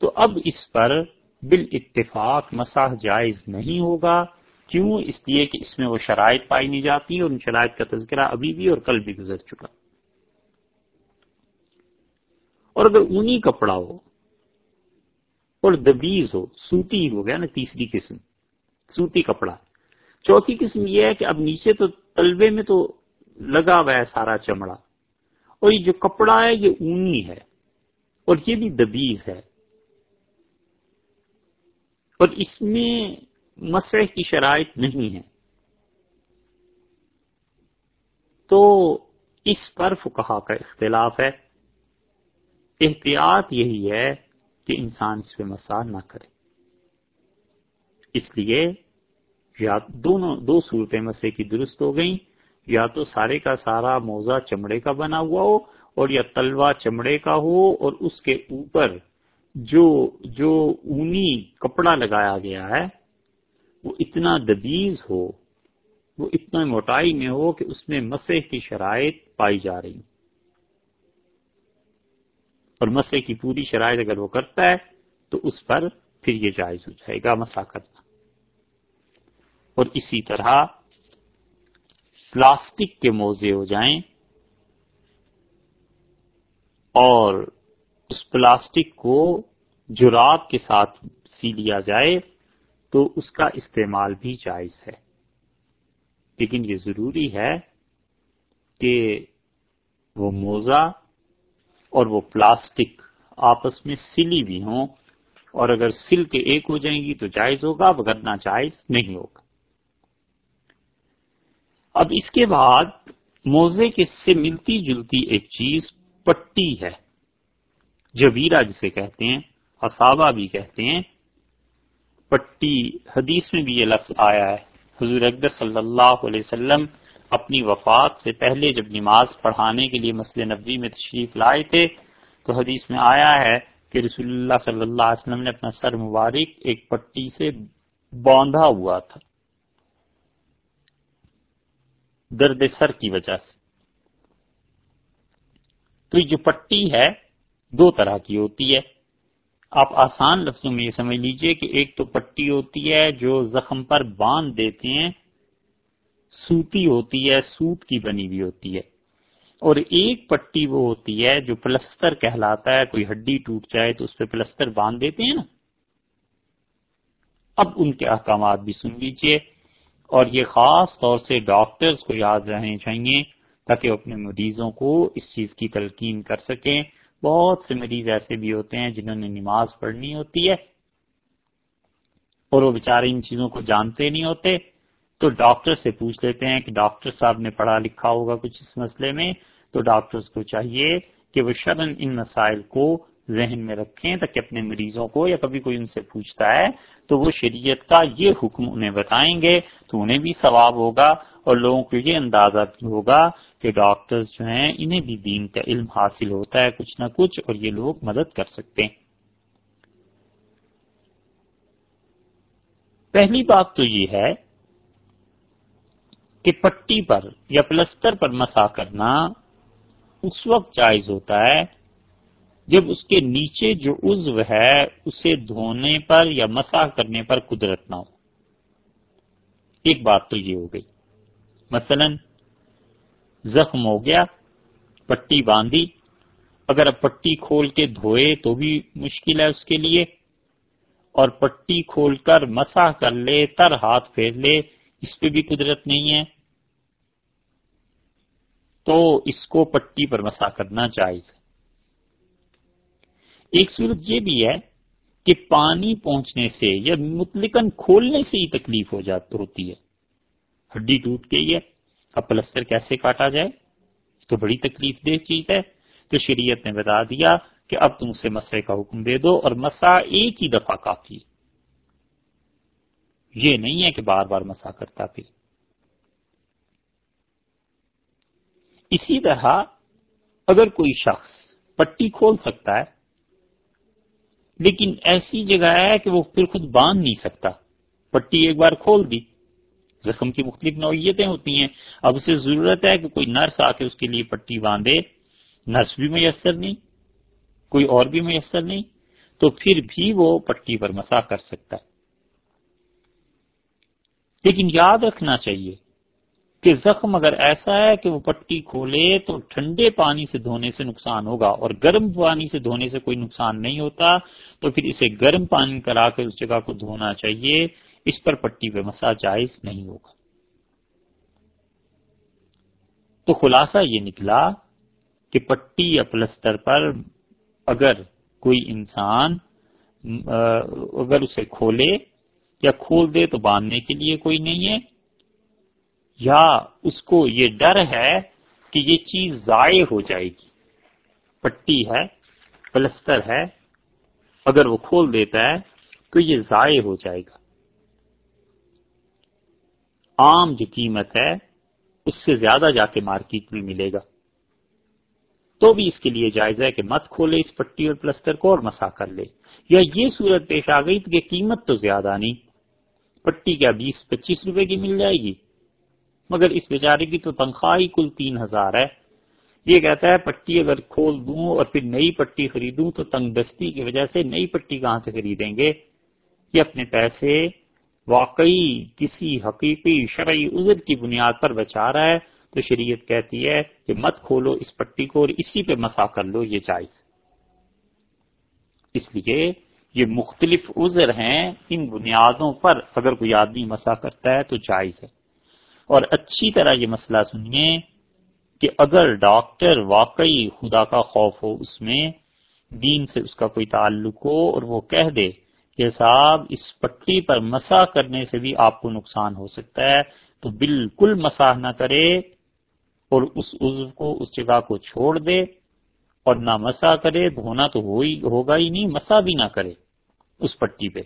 تو اب اس پر بال اتفاق مساح جائز نہیں ہوگا۔ کیوں؟ اس لیے کہ اس میں وہ شرائط پائی نہیں جاتی اور ان شرائط کا تذکرہ ابھی بھی اور کل بھی گزر چکا۔ اور اگر اونی کپڑا ہو اور دبیز ہو، سوتی ہو گیا نا تیسری قسم، سوتی کپڑا۔ چوتھی قسم یہ ہے کہ اب نیچے تو تلبے میں تو لگا ہوا ہے سارا چمڑا۔ اور یہ جو کپڑا ہے، یہ اونی ہے۔ اور یہ بھی دبیز ہے۔ اور اس میں مسح کی شرائط نہیں ہے۔ تو اس پر فکہ کا اختلاف ہے۔ احتیاط یہی ہے کہ انسان اس پہ مساج نہ کرے۔ اس لیے یا دونوں، دو صورتیں مسے کی درست ہو گئیں۔ یا تو سارے کا سارا موزہ چمڑے کا بنا ہوا ہو اور یا تلوا چمڑے کا ہو اور اس کے اوپر جو جو اونی کپڑا لگایا گیا ہے، وہ اتنا دبیز ہو، وہ اتنا موٹائی میں ہو کہ اس میں مسے کی شرائط پائی جا رہی اور مسے کی پوری شرائط اگر وہ کرتا ہے تو اس پر پھر یہ جائز ہو جائے گا مسا کرنا۔ اور اسی طرح پلاسٹک کے موزے ہو جائیں اور اس پلاسٹک کو جراب کے ساتھ سی لیا جائے تو اس کا استعمال بھی جائز ہے۔ لیکن یہ ضروری ہے کہ وہ موزہ اور وہ پلاسٹک آپس میں سلی بھی ہوں اور اگر سل کے ایک ہو جائیں گی تو جائز ہوگا بگرنا جائز نہیں ہوگا۔ اب اس کے بعد موزے کے سے ملتی جلتی ایک چیز پٹی ہے۔ جبیرہ جسے کہتے ہیں، اصابہ بھی کہتے ہیں۔ پٹی حدیث میں بھی یہ لفظ آیا ہے۔ حضور اکبر صلی اللہ علیہ وسلم اپنی وفات سے پہلے جب نماز پڑھانے کے لیے مسئلہ نبی میں تشریف لائے تھے، تو حدیث میں آیا ہے کہ رسول اللہ صلی اللہ علیہ وسلم نے اپنا سر مبارک ایک پٹی سے باندھا ہوا تھا۔ درد سر کی وجہ سے۔ تو یہ جو پٹی ہے، دو طرح کی ہوتی ہے۔ آپ آسان لفظوں میں یہ سمجھ لیجیے کہ ایک تو پٹی ہوتی ہے جو زخم پر باندھ دیتے ہیں سوتی ہوتی ہے، سوت کی بنی ہوئی ہوتی ہے۔ اور ایک پٹی وہ ہوتی ہے جو پلستر کہلاتا ہے، کوئی ہڈی ٹوٹ جائے تو اس پہ پلستر باندھ دیتے ہیں نا۔ اب ان کے احکامات بھی سن لیجیے۔ اور یہ خاص طور سے ڈاکٹرز کو یاد رہنے چاہیے تاکہ وہ اپنے مریضوں کو اس چیز کی تلقین کر سکیں۔ بہت سے مریض ایسے بھی ہوتے ہیں جنہوں نے نماز پڑھنی ہوتی ہے اور وہ بیچارے ان چیزوں کو جانتے نہیں ہوتے۔ تو ڈاکٹر سے پوچھ لیتے ہیں کہ ڈاکٹر صاحب نے پڑھا لکھا ہوگا کچھ اس مسئلے میں، تو ڈاکٹرز کو چاہیے کہ وہ شرن ان مسائل کو ذہن میں رکھیں تاکہ اپنے مریضوں کو یا کبھی کوئی ان سے پوچھتا ہے، تو وہ شریعت کا یہ حکم انہیں بتائیں گے، تو انہیں بھی ثواب ہوگا اور لوگوں کو یہ اندازہ بھی ہوگا کہ ڈاکٹرز جو ہیں، انہیں بھی دین کا علم حاصل ہوتا ہے کچھ نہ کچھ اور یہ لوگ مدد کر سکتے ہیں۔ پہلی بات تو یہ ہے کہ پٹی پر یا پلستر پر مسا کرنا اس وقت جائز ہوتا ہے جب اس کے نیچے جو عزو ہے اسے دھونے پر یا مسا کرنے پر قدرت نہ ہو۔ ایک بات تو یہ ہو گئی۔ مثلا زخم ہو گیا، پٹی باندھی، اگر اب پٹی کھول کے دھوئے تو بھی مشکل ہے اس کے لیے۔ اور پٹی کھول کر مسا کر لے، تر ہاتھ پھیر لے، اس پہ بھی قدرت نہیں ہے۔ تو اس کو پٹی پر مسا کرنا چاہیے ایک صورت یہ بھی ہے کہ پانی پہنچنے سے یا متلقن کھولنے سے ہی تکلیف ہو جاتی ہوتی ہے۔ ہڈی ٹوٹ گئی ہے، اب پلستر کیسے کاٹا جائے؟ تو بڑی تکلیف دہ چیز ہے۔ تو شریعت نے بتا دیا کہ اب تم اسے مسئلے کا حکم دے دو اور مسا ایک ہی دفعہ کافی۔ یہ نہیں ہے کہ بار بار مسا کرتا پھر اسی طرح اگر کوئی شخص پٹی کھول سکتا ہے، لیکن ایسی جگہ ہے کہ وہ پھر خود باندھ نہیں سکتا۔ پٹی ایک بار کھول دی۔ زخم کی مختلف نوعیتیں ہوتی ہیں۔ اب اسے ضرورت ہے کہ کوئی نرس آ کے اس کے لیے پٹی باندھے۔ نرس بھی میسر نہیں، کوئی اور بھی میسر نہیں، تو پھر بھی وہ پٹی پر مسا کر سکتا ہے۔ لیکن یاد رکھنا چاہیے کہ زخم اگر ایسا ہے کہ وہ پٹی کھولے تو ٹھنڈے پانی سے دھونے سے نقصان ہوگا اور گرم پانی سے دھونے سے کوئی نقصان نہیں ہوتا، تو پھر اسے گرم پانی کرا کر اس جگہ کو دھونا چاہیے، اس پر پٹی پہ مسا جائز نہیں ہوگا۔ تو خلاصہ یہ نکلا کہ پٹی یا پلستر پر اگر کوئی انسان اگر اسے کھولے یا کھول دے تو باندھنے کے لیے کوئی نہیں ہے۔ یا اس کو یہ ڈر ہے کہ یہ چیز ضائع ہو جائے گی۔ پٹی ہے، پلستر ہے، اگر وہ کھول دیتا ہے تو یہ ضائع ہو جائے گا۔ عام جو قیمت ہے، اس سے زیادہ جا کے مارکیٹ میں ملے گا۔ تو بھی اس کے لیے جائز ہے کہ مت کھولے اس پٹی اور پلسٹر کو اور مسا کر لے۔ یا یہ صورت پیش آ گئی کہ قیمت تو زیادہ نہیں، پٹی کیا بیس، پچیس روپے کی مل جائے گی؟ مگر اس بیچارے کی تو تنخواہ ہی کل تین ہزار ہے۔ یہ کہتا ہے، پٹی اگر کھول دوں اور پھر نئی پٹی خریدوں تو تنگ دستی کی وجہ سے نئی پٹی کہاں سے خریدیں گے؟ یہ اپنے پیسے واقعی کسی حقیقی شرعی عذر کی بنیاد پر بچا رہا ہے۔ تو شریعت کہتی ہے کہ مت کھولو اس پٹی کو اور اسی پہ مسا کر لو، یہ جائز۔ اس لیے یہ مختلف عذر ہیں۔ ان بنیادوں پر اگر کوئی آدمی مسا کرتا ہے تو جائز ہے۔ اور اچھی طرح یہ مسئلہ سنیے کہ اگر ڈاکٹر واقعی خدا کا خوف ہو اس میں، دین سے اس کا کوئی تعلق ہو اور وہ کہہ دے کہ صاحب، اس پٹی پر مسا کرنے سے بھی آپ کو نقصان ہو سکتا ہے، تو بالکل مساح نہ کرے اور اس عضو کو، اس جگہ کو چھوڑ دے اور نہ مسا کرے، دھونا تو ہو ہی، ہوگا ہی نہیں مسا بھی نہ کرے اس پٹی پہ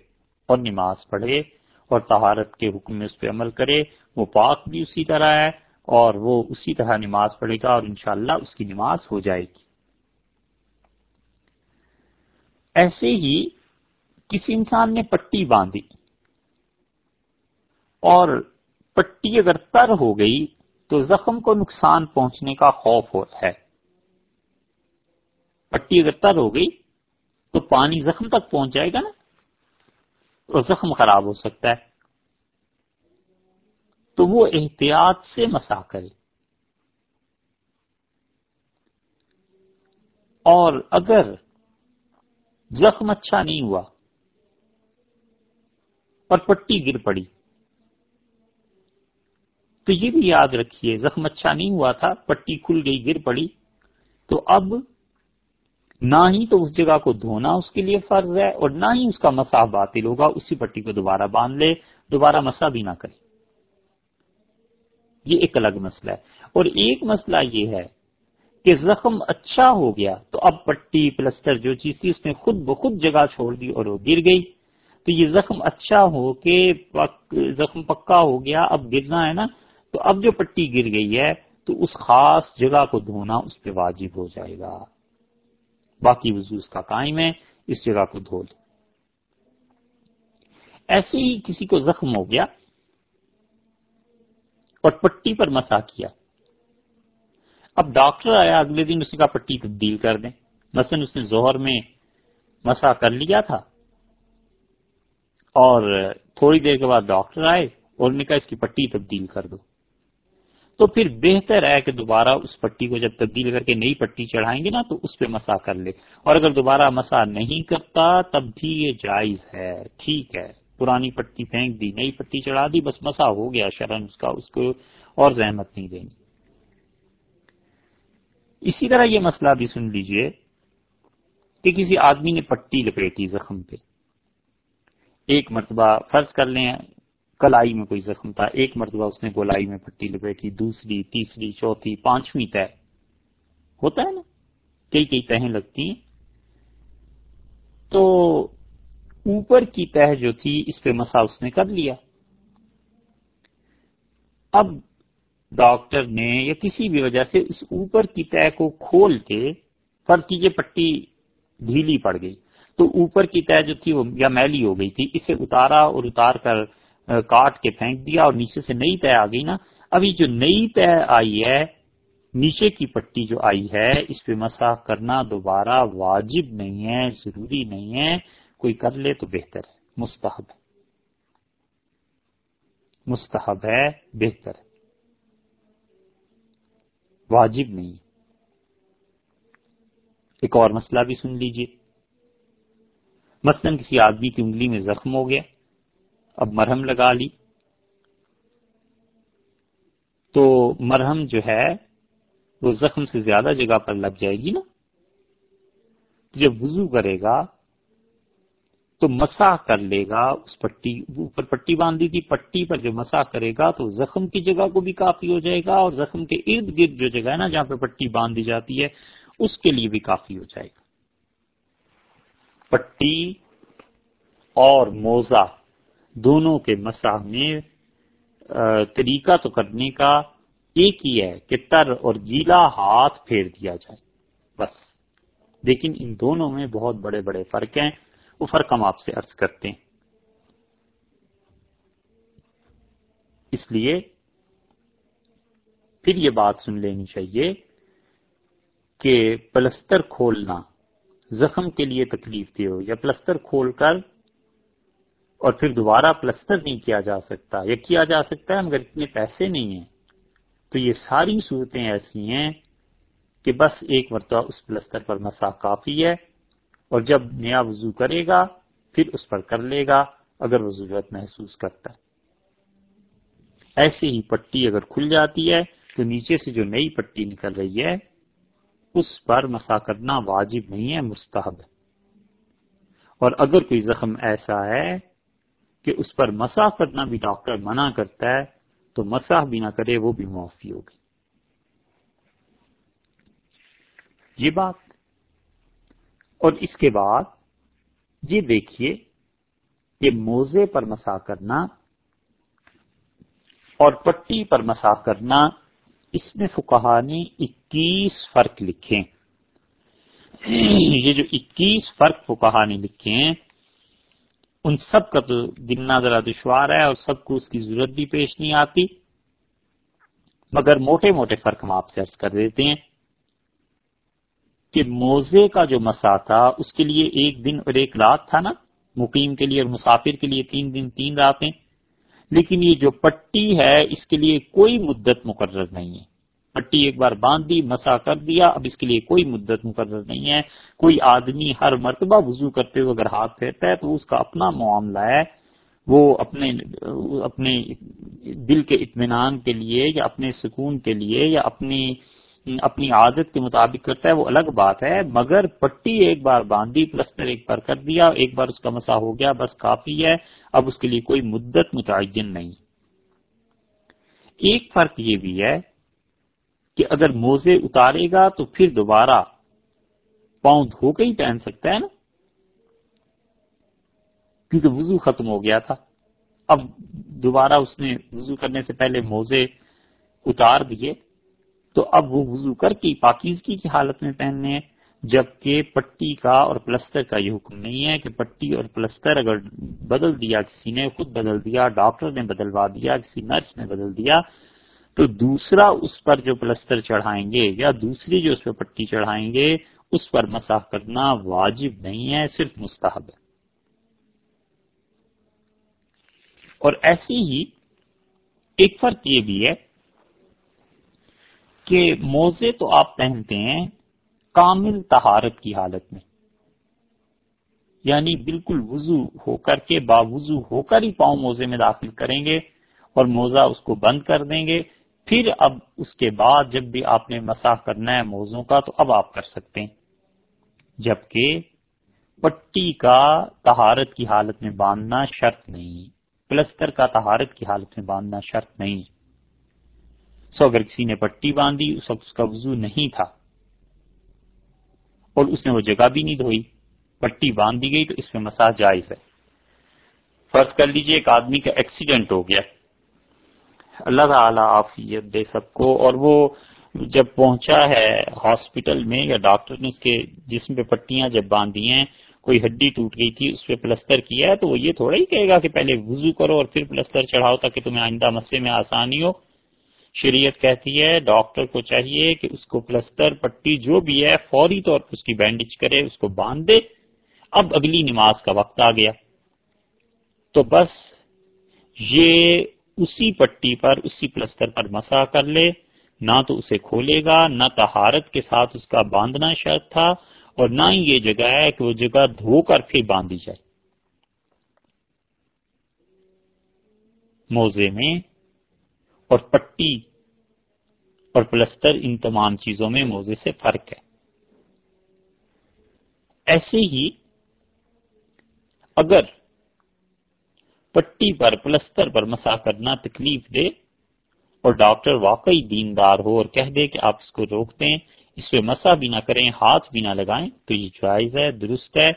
اور نماز پڑھے۔ اور تہارت کے حکم میں اس پہ عمل کرے۔ وہ پاک بھی اسی طرح ہے اور وہ اسی طرح نماز پڑھے گا اور انشاءاللہ اس کی نماز ہو جائے گی۔ ایسے ہی کسی انسان نے پٹی باندھی اور پٹی اگر تر ہو گئی تو زخم کو نقصان پہنچنے کا خوف ہے۔ پٹی اگر تر ہو گئی تو پانی زخم تک پہنچ جائے گا نا۔ اور زخم خراب ہو سکتا ہے۔ تو وہ احتیاط سے مسا کرے۔ اور اگر زخم اچھا نہیں ہوا اور پٹی گر پڑی، تو یہ بھی یاد رکھیے، زخم اچھا نہیں ہوا تھا، پٹی کھل گئی، گر پڑی، تو اب نہ ہی تو اس جگہ کو دھونا اس کے لیے فرض ہے اور نہ ہی اس کا مسا باطل ہوگا، اسی پٹی کو دوبارہ باندھ لے، دوبارہ مسا بھی نہ کرے۔ یہ ایک الگ مسئلہ ہے۔ اور ایک مسئلہ یہ ہے کہ زخم اچھا ہو گیا تو اب پٹی، پلسٹر جو چیز تھی، اس نے خود بخود جگہ چھوڑ دی اور وہ گر گئی۔ تو یہ زخم اچھا ہو کہ زخم پکا ہو گیا، اب گرنا ہے نا، تو اب جو پٹی گر گئی ہے تو اس خاص جگہ کو دھونا اس پہ واجب ہو جائے گا۔ باقی وضو اس کا قائم ہے، اس جگہ کو دھو لے ایسے ہی کسی کو زخم ہو گیا اور پٹی پر مسا کیا۔ اب ڈاکٹر آیا اگلے دن، اس کا پٹی تبدیل کر دیں۔ مثلا اس نے زہر میں مسا کر لیا تھا۔ اور تھوڑی دیر کے بعد ڈاکٹر آئے اور نے کہا اس کی پٹی تبدیل کر دو۔ تو پھر بہتر ہے کہ دوبارہ اس پٹی کو جب تبدیل کر کے نئی پٹی چڑھائیں گے نا، تو اس پہ مسا کر لے۔ اور اگر دوبارہ مسا نہیں کرتا، تب بھی یہ جائز ہے۔ ٹھیک ہے۔ پرانی پٹی پھینک دی، نئی پٹی چڑھا دی، بس مسا ہو گیا شرن اس کا، اس کو اور زحمت نہیں دیں گی اسی طرح یہ مسئلہ بھی سن لیجیے کہ کسی آدمی نے پٹی لپیٹی زخم پہ۔ ایک مرتبہ فرض کر لیں کلائی میں کوئی زخم تھا، ایک مرتبہ اس نے گولائی میں پٹی لپیٹی، دوسری، تیسری، چوتھی، پانچویں طے ہوتا ہے نا، کئی کئی تہیں لگتی ہیں۔ تو اوپر کی تہ جو تھی، اس پہ مسا اس نے کر لیا۔ اب ڈاکٹر نے یا کسی بھی وجہ سے اس اوپر کی تہ کو کھول کے فرض کیجیے پٹی ڈھیلی پڑ گئی۔ تو اوپر کی تہ جو تھی وہ یا میلی ہو گئی تھی، اسے اتارا اور اتار کر کاٹ کے پھینک دیا اور نیچے سے نئی طے آ گئی نا۔ ابھی جو نئی طے آئی ہے، نیچے کی پٹی جو آئی ہے، اس پہ مسا کرنا دوبارہ واجب نہیں ہے، ضروری نہیں ہے۔ کوئی کر لے تو بہتر ہے، مستحب ہے۔ مستحب ہے، بہتر ہے۔ واجب نہیں۔ ایک اور مسئلہ بھی سن لیجیے۔ مثلا کسی آدمی کی انگلی میں زخم ہو گیا۔ اب مرہم لگا لی۔ تو مرہم جو ہے، وہ زخم سے زیادہ جگہ پر لگ جائے گی نا۔ جب وضو کرے گا، تو مساح کر لے گا۔ اس پٹی، اوپر پٹی باندھی تھی، پٹی پر جو مساح کرے گا، تو زخم کی جگہ کو بھی کافی ہو جائے گا اور زخم کے ارد گرد جو جگہ ہے نا، جہاں پہ پٹی باندھی جاتی ہے، اس کے لیے بھی کافی ہو جائے گا۔ پٹی اور موزہ۔ دونوں کے مساح میں طریقہ تو کرنے کا ایک ہی ہے کہ تر اور گیلا ہاتھ پھیر دیا جائے، بس۔ لیکن ان دونوں میں بہت بڑے بڑے فرق ہیں، وہ فرق ہم آپ سے عرض کرتے ہیں۔ اس لیے پھر یہ بات سن لینی چاہیے کہ پلستر کھولنا زخم کے لیے تکلیف دے ہو یا پلستر کھول کر اور پھر دوبارہ پلستر نہیں کیا جا سکتا، یا کیا جا سکتا ہے مگر اتنے پیسے نہیں ہیں۔ تو یہ ساری صورتیں ایسی ہیں کہ بس ایک مرتبہ اس پلستر پر مسا کافی ہے اور جب نیا وضو کرے گا، پھر اس پر کر لے گا اگر وہ ضرورت محسوس کرتا ہے۔ ایسے ہی پٹی اگر کھل جاتی ہے تو نیچے سے جو نئی پٹی نکل رہی ہے، اس پر مسا کرنا واجب نہیں ہے، مستحب اور اگر کوئی زخم ایسا ہے کہ اس پر مسا کرنا بھی ڈاکٹر منع کرتا ہے، تو مساح بھی نہ کرے، وہ بھی معافی ہوگی۔ یہ بات۔ اور اس کے بعد یہ دیکھیے کہ موزے پر مسا کرنا اور پٹی پر مسا کرنا، اس میں فکہ نے اکیس فرق لکھے یہ جو اکیس فرق فکہ نے لکھے ہیں ان سب کا تو گننا ذرا دشوار ہے اور سب کو اس کی ضرورت بھی پیش نہیں آتی۔ مگر موٹے موٹے فرق ہم آپ سے عرض کر دیتے ہیں کہ موزے کا جو مسا تھا، اس کے لیے ایک دن اور ایک رات تھا نا۔ مقیم کے لیے اور مسافر کے لیے تین دن، تین راتیں۔ لیکن یہ جو پٹی ہے، اس کے لیے کوئی مدت مقرر نہیں ہے۔ پٹی ایک بار باندھ دی مسا کر دیا۔ اب اس کے لیے کوئی مدت مقرر نہیں ہے۔ کوئی آدمی ہر مرتبہ وضو کرتے ہوئے اگر ہاتھ پھیرتا ہے تو اس کا اپنا معاملہ ہے۔ وہ اپنے اپنے دل کے اطمینان کے لیے یا اپنے سکون کے لیے یا اپنی اپنی عادت کے مطابق کرتا ہے، وہ الگ بات ہے۔ مگر پٹی ایک بار باندھی، پلستر ایک بار کر دیا، ایک بار اس کا مسا ہو گیا، بس کافی ہے۔ اب اس کے لیے کوئی مدت متعین نہیں۔ ایک فرق یہ بھی ہے کہ اگر موزے اتارے گا تو پھر دوبارہ پاؤں دھو کے ہی پہن سکتا ہے نا؟ کیونکہ وضو ختم ہو گیا تھا۔ اب دوبارہ اس نے وضو کرنے سے پہلے موزے اتار دیے۔ تو اب وہ وضو کر کے پاکیزگی کی حالت میں پہننے ہیں۔ جبکہ پٹی کا اور پلستر کا یہ حکم نہیں ہے کہ پٹی اور پلستر اگر بدل دیا، کسی نے خود بدل دیا، ڈاکٹر نے بدلوا دیا، کسی نرس نے بدل دیا تو دوسرا اس پر جو پلستر چڑھائیں گے یا دوسری جو اس پہ پٹی چڑھائیں گے، اس پر مساح کرنا واجب نہیں ہے، صرف مستحب ہے۔ اور ایسی ہی ایک فرق یہ بھی ہے کہ موزے تو آپ پہنتے ہیں کامل تہارت کی حالت میں۔ یعنی بالکل وضو ہو کر کے باوضو ہو کر ہی پاؤں موزے میں داخل کریں گے اور موزہ اس کو بند کر دیں گے۔ پھر اب اس کے بعد جب بھی آپ نے مساح کرنا ہے موزوں کا تو اب آپ کر سکتے ہیں۔ جبکہ پٹی کا تہارت کی حالت میں باندھنا شرط نہیں۔ پلستر کا تہارت کی حالت میں باندھنا شرط نہیں۔ سو اگر کسی نے پٹی باندھی، اس وقت اس کا وضو نہیں تھا۔ اور اس نے وہ جگہ بھی نہیں دھوئی۔ پٹی باندھ دی گئی تو اس میں مساج جائز ہے۔ فرض کر لیجیے ایک آدمی کا ایکسیڈنٹ ہو گیا۔ اللہ تعالی عافیت دے سب کو۔ اور وہ جب پہنچا ہے ہاسپٹل میں یا ڈاکٹر نے اس کے جسم پہ پٹیاں جب باندھی ہیں، کوئی ہڈی ٹوٹ گئی تھی، اس پہ پلستر کیا ہے، تو وہ یہ تھوڑا ہی کہے گا کہ پہلے وضو کرو اور پھر پلستر چڑھاؤ تاکہ تمہیں آئندہ مسئلے میں آسانی ہو۔ شریعت کہتی ہے، ڈاکٹر کو چاہیے کہ اس کو پلستر، پٹی جو بھی ہے، فوری طور پر اس کی بینڈیج کرے، اس کو باندھ دے۔ اب اگلی نماز کا وقت آ گیا۔ تو بس یہ اسی پٹی پر، اسی پلستر پر مسا کر لے۔ نہ تو اسے کھولے گا، نہ تہارت کے ساتھ اس کا باندھنا شرط تھا، اور نہ ہی یہ جگہ ہے کہ وہ جگہ دھو کر پھر باندھی جائے۔ موزے میں اور پٹی اور پلستر، ان تمام چیزوں میں موزے سے فرق ہے۔ ایسے ہی اگر پٹی پر، پلستر پر مسا کرنا تکلیف دے اور ڈاکٹر واقعی دیندار ہو اور کہہ دے کہ آپ اس کو روک دیں، اس پہ مسا بھی نہ کریں، ہاتھ بھی نہ لگائیں، تو یہ جائز ہے، درست ہے،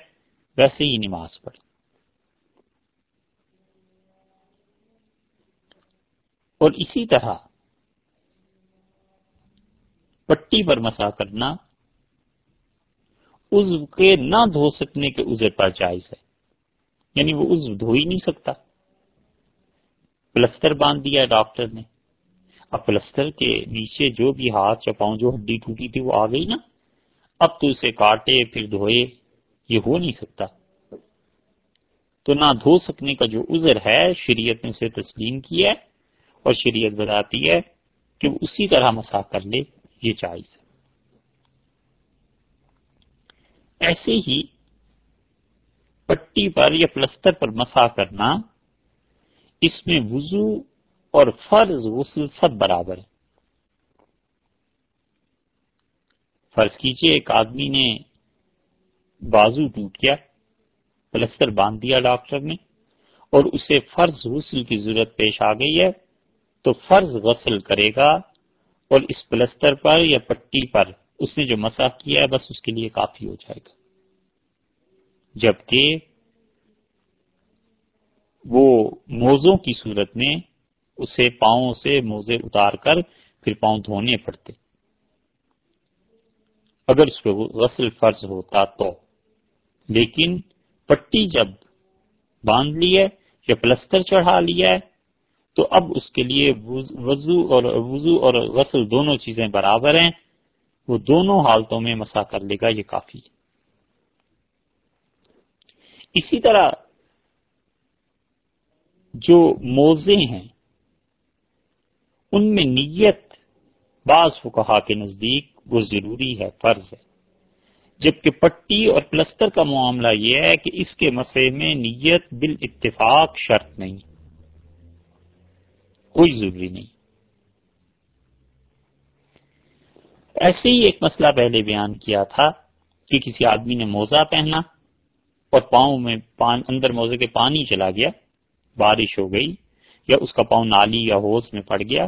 ویسے ہی نماز پڑھ اور اسی طرح پٹی پر مسا کرنا عزو کے نہ دھو سکنے کے عذر پر جائز ہے۔ یعنی وہ عزو دھو ہی نہیں سکتا۔ پلستر باندھ دیا ڈاکٹر نے۔ اب پلستر کے نیچے جو بھی ہاتھ چپاؤں جو ہڈی ٹوٹی تھی وہ آ گئی نا۔ اب تو اسے کاٹے، پھر دھوئے۔ یہ ہو نہیں سکتا۔ تو نہ دھو سکنے کا جو عذر ہے، شریعت نے اسے تسلیم کیا ہے اور شریعت بتاتی ہے کہ وہ اسی طرح مسا کر لے، یہ چائز ہے ایسے ہی پٹی پر یا پلستر پر مسا کرنا، اس میں وضو اور فرض غسل سب برابر ہے۔ فرض کیجیے ایک آدمی نے بازو ٹوٹ گیا، پلستر باندھ دیا ڈاکٹر نے، اور اسے فرض غسل کی ضرورت پیش آ گئی ہے، تو فرض غسل کرے گا، اور اس پلستر پر یا پٹی پر اس نے جو مسا کیا ہے، بس اس کے لیے کافی ہو جائے گا۔ جبکہ وہ موزوں کی صورت میں اسے پاؤں سے موزے اتار کر پھر پاؤں دھونے پڑتے۔ اگر اس پہ غسل فرض ہوتا تو۔ لیکن پٹی جب باندھ لی ہے یا پلستر چڑھا لیا ہے تو اب اس کے لیے وضو اور وضو اور غسل دونوں چیزیں برابر ہیں۔ وہ دونوں حالتوں میں مسا کر لے گا، یہ کافی اسی طرح جو موزے ہیں، ان میں نیت بعض فقہا کے نزدیک وہ ضروری ہے، فرض ہے۔ جبکہ پٹی اور پلستر کا معاملہ یہ ہے کہ اس کے مسئلے میں نیت بال اتفاق شرط نہیں۔ کوئی ضروری نہیں۔ ایسے ہی ایک مسئلہ پہلے بیان کیا تھا کہ کسی آدمی نے موزہ پہنا۔ اور پاؤں میں پان اندر موزے کے پانی چلا گیا، بارش ہو گئی یا اس کا پاؤں نالی یا ہوز میں پڑ گیا،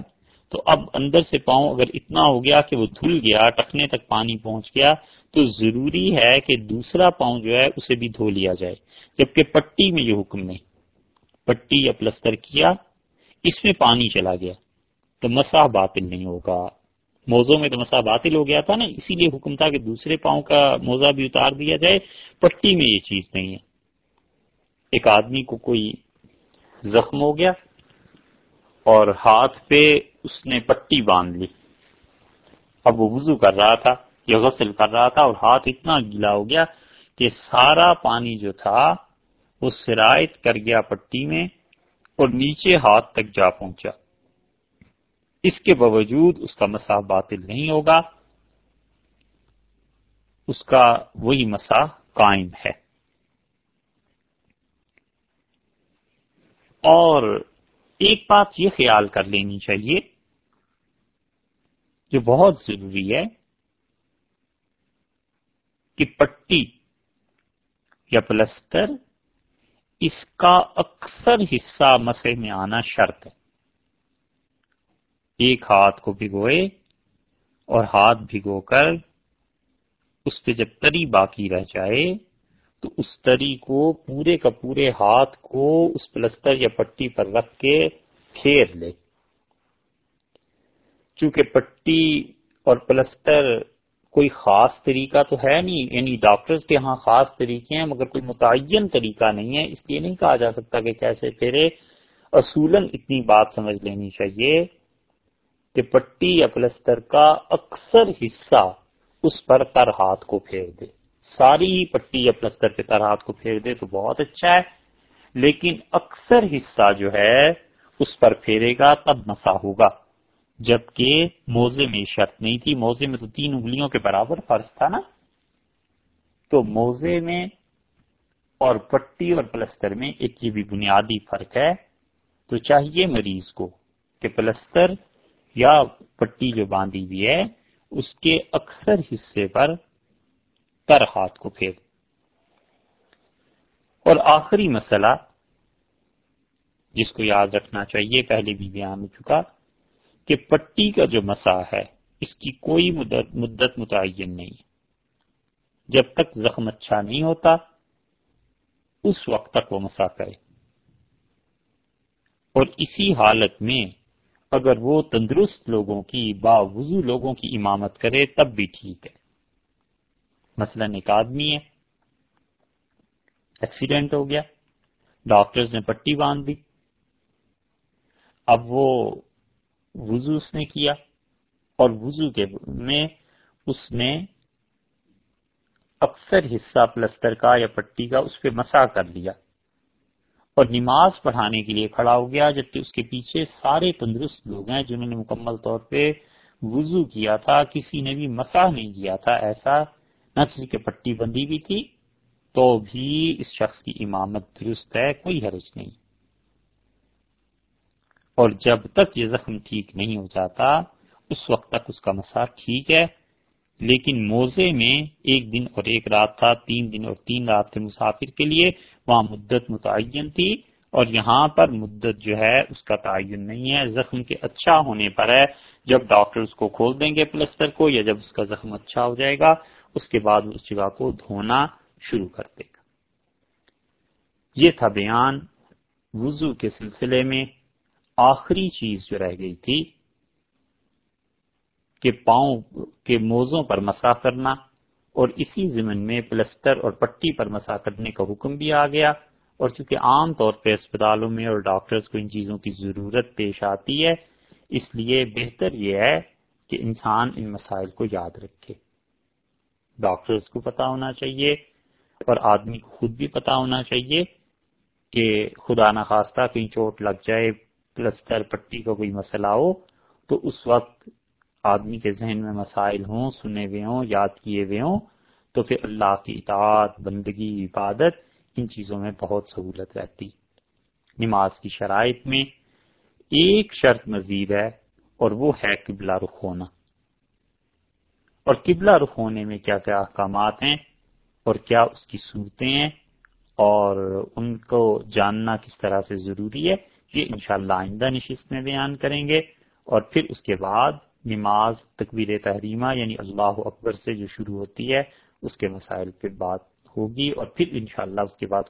تو اب اندر سے پاؤں اگر اتنا ہو گیا کہ وہ دھل گیا ٹکنے تک پانی پہنچ گیا، تو ضروری ہے کہ دوسرا پاؤں جو ہے اسے بھی دھو لیا جائے، جبکہ پٹی میں یہ حکم نہیں پٹی یا پلستر کیا، اس میں پانی چلا گیا۔ تو مسا باطل نہیں ہوگا۔ موزوں میں تو مسا باطل ہو گیا تھا نا، اسی لیے حکم تھا کہ دوسرے پاؤں کا موزہ بھی اتار دیا جائے، پٹی میں یہ چیز نہیں ہے۔ ایک آدمی کو کوئی زخم ہو گیا اور ہاتھ پہ اس نے پٹی باندھ لی۔ اب وہ وضو کر رہا تھا، یا غسل کر رہا تھا اور ہاتھ اتنا گیلا ہو گیا کہ سارا پانی جو تھا، وہ سرایت کر گیا پٹی میں اور نیچے ہاتھ تک جا پہنچا۔ اس کے باوجود اس کا مساح باطل نہیں ہوگا۔ اس کا وہی مساح قائم ہے۔ اور ایک بات یہ خیال کر لینی چاہیے جو بہت ضروری ہے کہ پٹی یا پلستر اس کا اکثر حصہ مسے میں آنا شرط ہے۔ ایک ہاتھ کو بھگوئے اور ہاتھ بھگو کر اس پہ جب تری باقی رہ جائے تو اس تری کو پورے کا پورے ہاتھ کو اس پلستر یا پٹی پر رکھ کے پھیر لے۔ چونکہ پٹی اور پلستر کوئی خاص طریقہ تو ہے نہیں یعنی ڈاکٹرز کے ہاں خاص طریقے ہیں، مگر کوئی متعین طریقہ نہیں ہے، اس لیے نہیں کہا جا سکتا کہ کیسے پھیرے۔ اصولن اتنی بات سمجھ لینی چاہیے۔ کہ پٹی یا پلستر کا اکثر حصہ اس پر تر ہاتھ کو پھیر دے۔ ساری پٹی یا پلستر کے ترہات کو پھیر دے تو بہت اچھا ہے، لیکن اکثر حصہ جو ہے اس پر پھیرے گا تب مسا ہوگا۔ جبکہ موزے میں شرط نہیں تھی، موزے میں تو تین انگلیوں کے برابر فرض تھا نا۔ تو موزے میں اور پٹی اور پلستر میں ایک یہ بھی بنیادی فرق ہے۔ تو چاہیے مریض کو کہ پلستر یا پٹی جو باندھی ہوئی ہے، اس کے اکثر حصے پر تر ہاتھ کو پھیر۔ اور آخری مسئلہ، جس کو یاد رکھنا چاہیے، پہلے بھی بیان ہو چکا، کہ پٹی کا جو مسا ہے، اس کی کوئی مدت مدت متعین نہیں۔ جب تک زخم اچھا نہیں ہوتا، اس وقت تک وہ مسا کرے۔ اور اسی حالت میں اگر وہ تندرست لوگوں کی باوضو لوگوں کی امامت کرے، تب بھی ٹھیک ہے۔ مثلا ایک آدمی ہے ایکسیڈنٹ ہو گیا ڈاکٹرز نے پٹی باندھ دی۔ اب وہ وضو اس نے کیا اور وضو کے میں اس نے اکثر حصہ پلستر کا یا پٹی کا اس پہ مسا کر لیا۔ اور نماز پڑھانے کے لیے کھڑا ہو گیا، جبکہ اس کے پیچھے سارے تندرست لوگ ہیں جنہوں نے مکمل طور پہ وضو کیا تھا، کسی نے بھی مسا نہیں کیا تھا، ایسا نہ کسی کے پٹی بندی بھی تھی۔ تو بھی اس شخص کی امامت درست ہے، کوئی حرج نہیں۔ اور جب تک یہ زخم ٹھیک نہیں ہو جاتا، اس وقت تک اس کا مسا ٹھیک ہے۔ لیکن موزے میں ایک دن اور ایک رات تھا، تین دن اور تین رات تھے مسافر کے لیے وہاں مدت متعین تھی اور یہاں پر مدت جو ہے اس کا تعین نہیں ہے۔ زخم کے اچھا ہونے پر ہے۔ جب ڈاکٹر اس کو کھول دیں گے پلستر کو یا جب اس کا زخم اچھا ہو جائے گا، اس کے بعد اس جگہ کو دھونا شروع کر دے گا۔ یہ تھا بیان وضو کے سلسلے میں۔ آخری چیز جو رہ گئی تھی کہ پاؤں کے موزوں پر مسا کرنا اور اسی زمن میں پلسٹر اور پٹی پر مسا کرنے کا حکم بھی آ گیا اور چونکہ عام طور پہ اسپتالوں میں اور ڈاکٹرز کو ان چیزوں کی ضرورت پیش آتی ہے، اس لیے بہتر یہ ہے کہ انسان ان مسائل کو یاد رکھے۔ ڈاکٹرز کو پتا ہونا چاہیے اور آدمی کو خود بھی پتا ہونا چاہیے کہ خدا نخواستہ کہیں چوٹ لگ جائے پلستر پٹی کا کوئی مسئلہ ہو، تو اس وقت آدمی کے ذہن میں مسائل ہوں، سنے ہوئے ہوں، یاد کیے ہوئے ہوں، تو پھر اللہ کی اطاعت، بندگی، عبادت ان چیزوں میں بہت سہولت رہتی۔ نماز کی شرائط میں ایک شرط مزید ہے اور وہ ہے قبلہ رخ ہونا۔ اور قبلہ رخ ہونے میں کیا کیا احکامات ہیں اور کیا اس کی صورتیں ہیں اور ان کو جاننا کس طرح سے ضروری ہے، یہ انشاءاللہ آئندہ نشست میں بیان کریں گے۔ اور پھر اس کے بعد نماز، تکبیر تحریمہ یعنی اللہ اکبر سے جو شروع ہوتی ہے، اس کے مسائل پہ بات ہوگی اور پھر انشاءاللہ اس کے بعد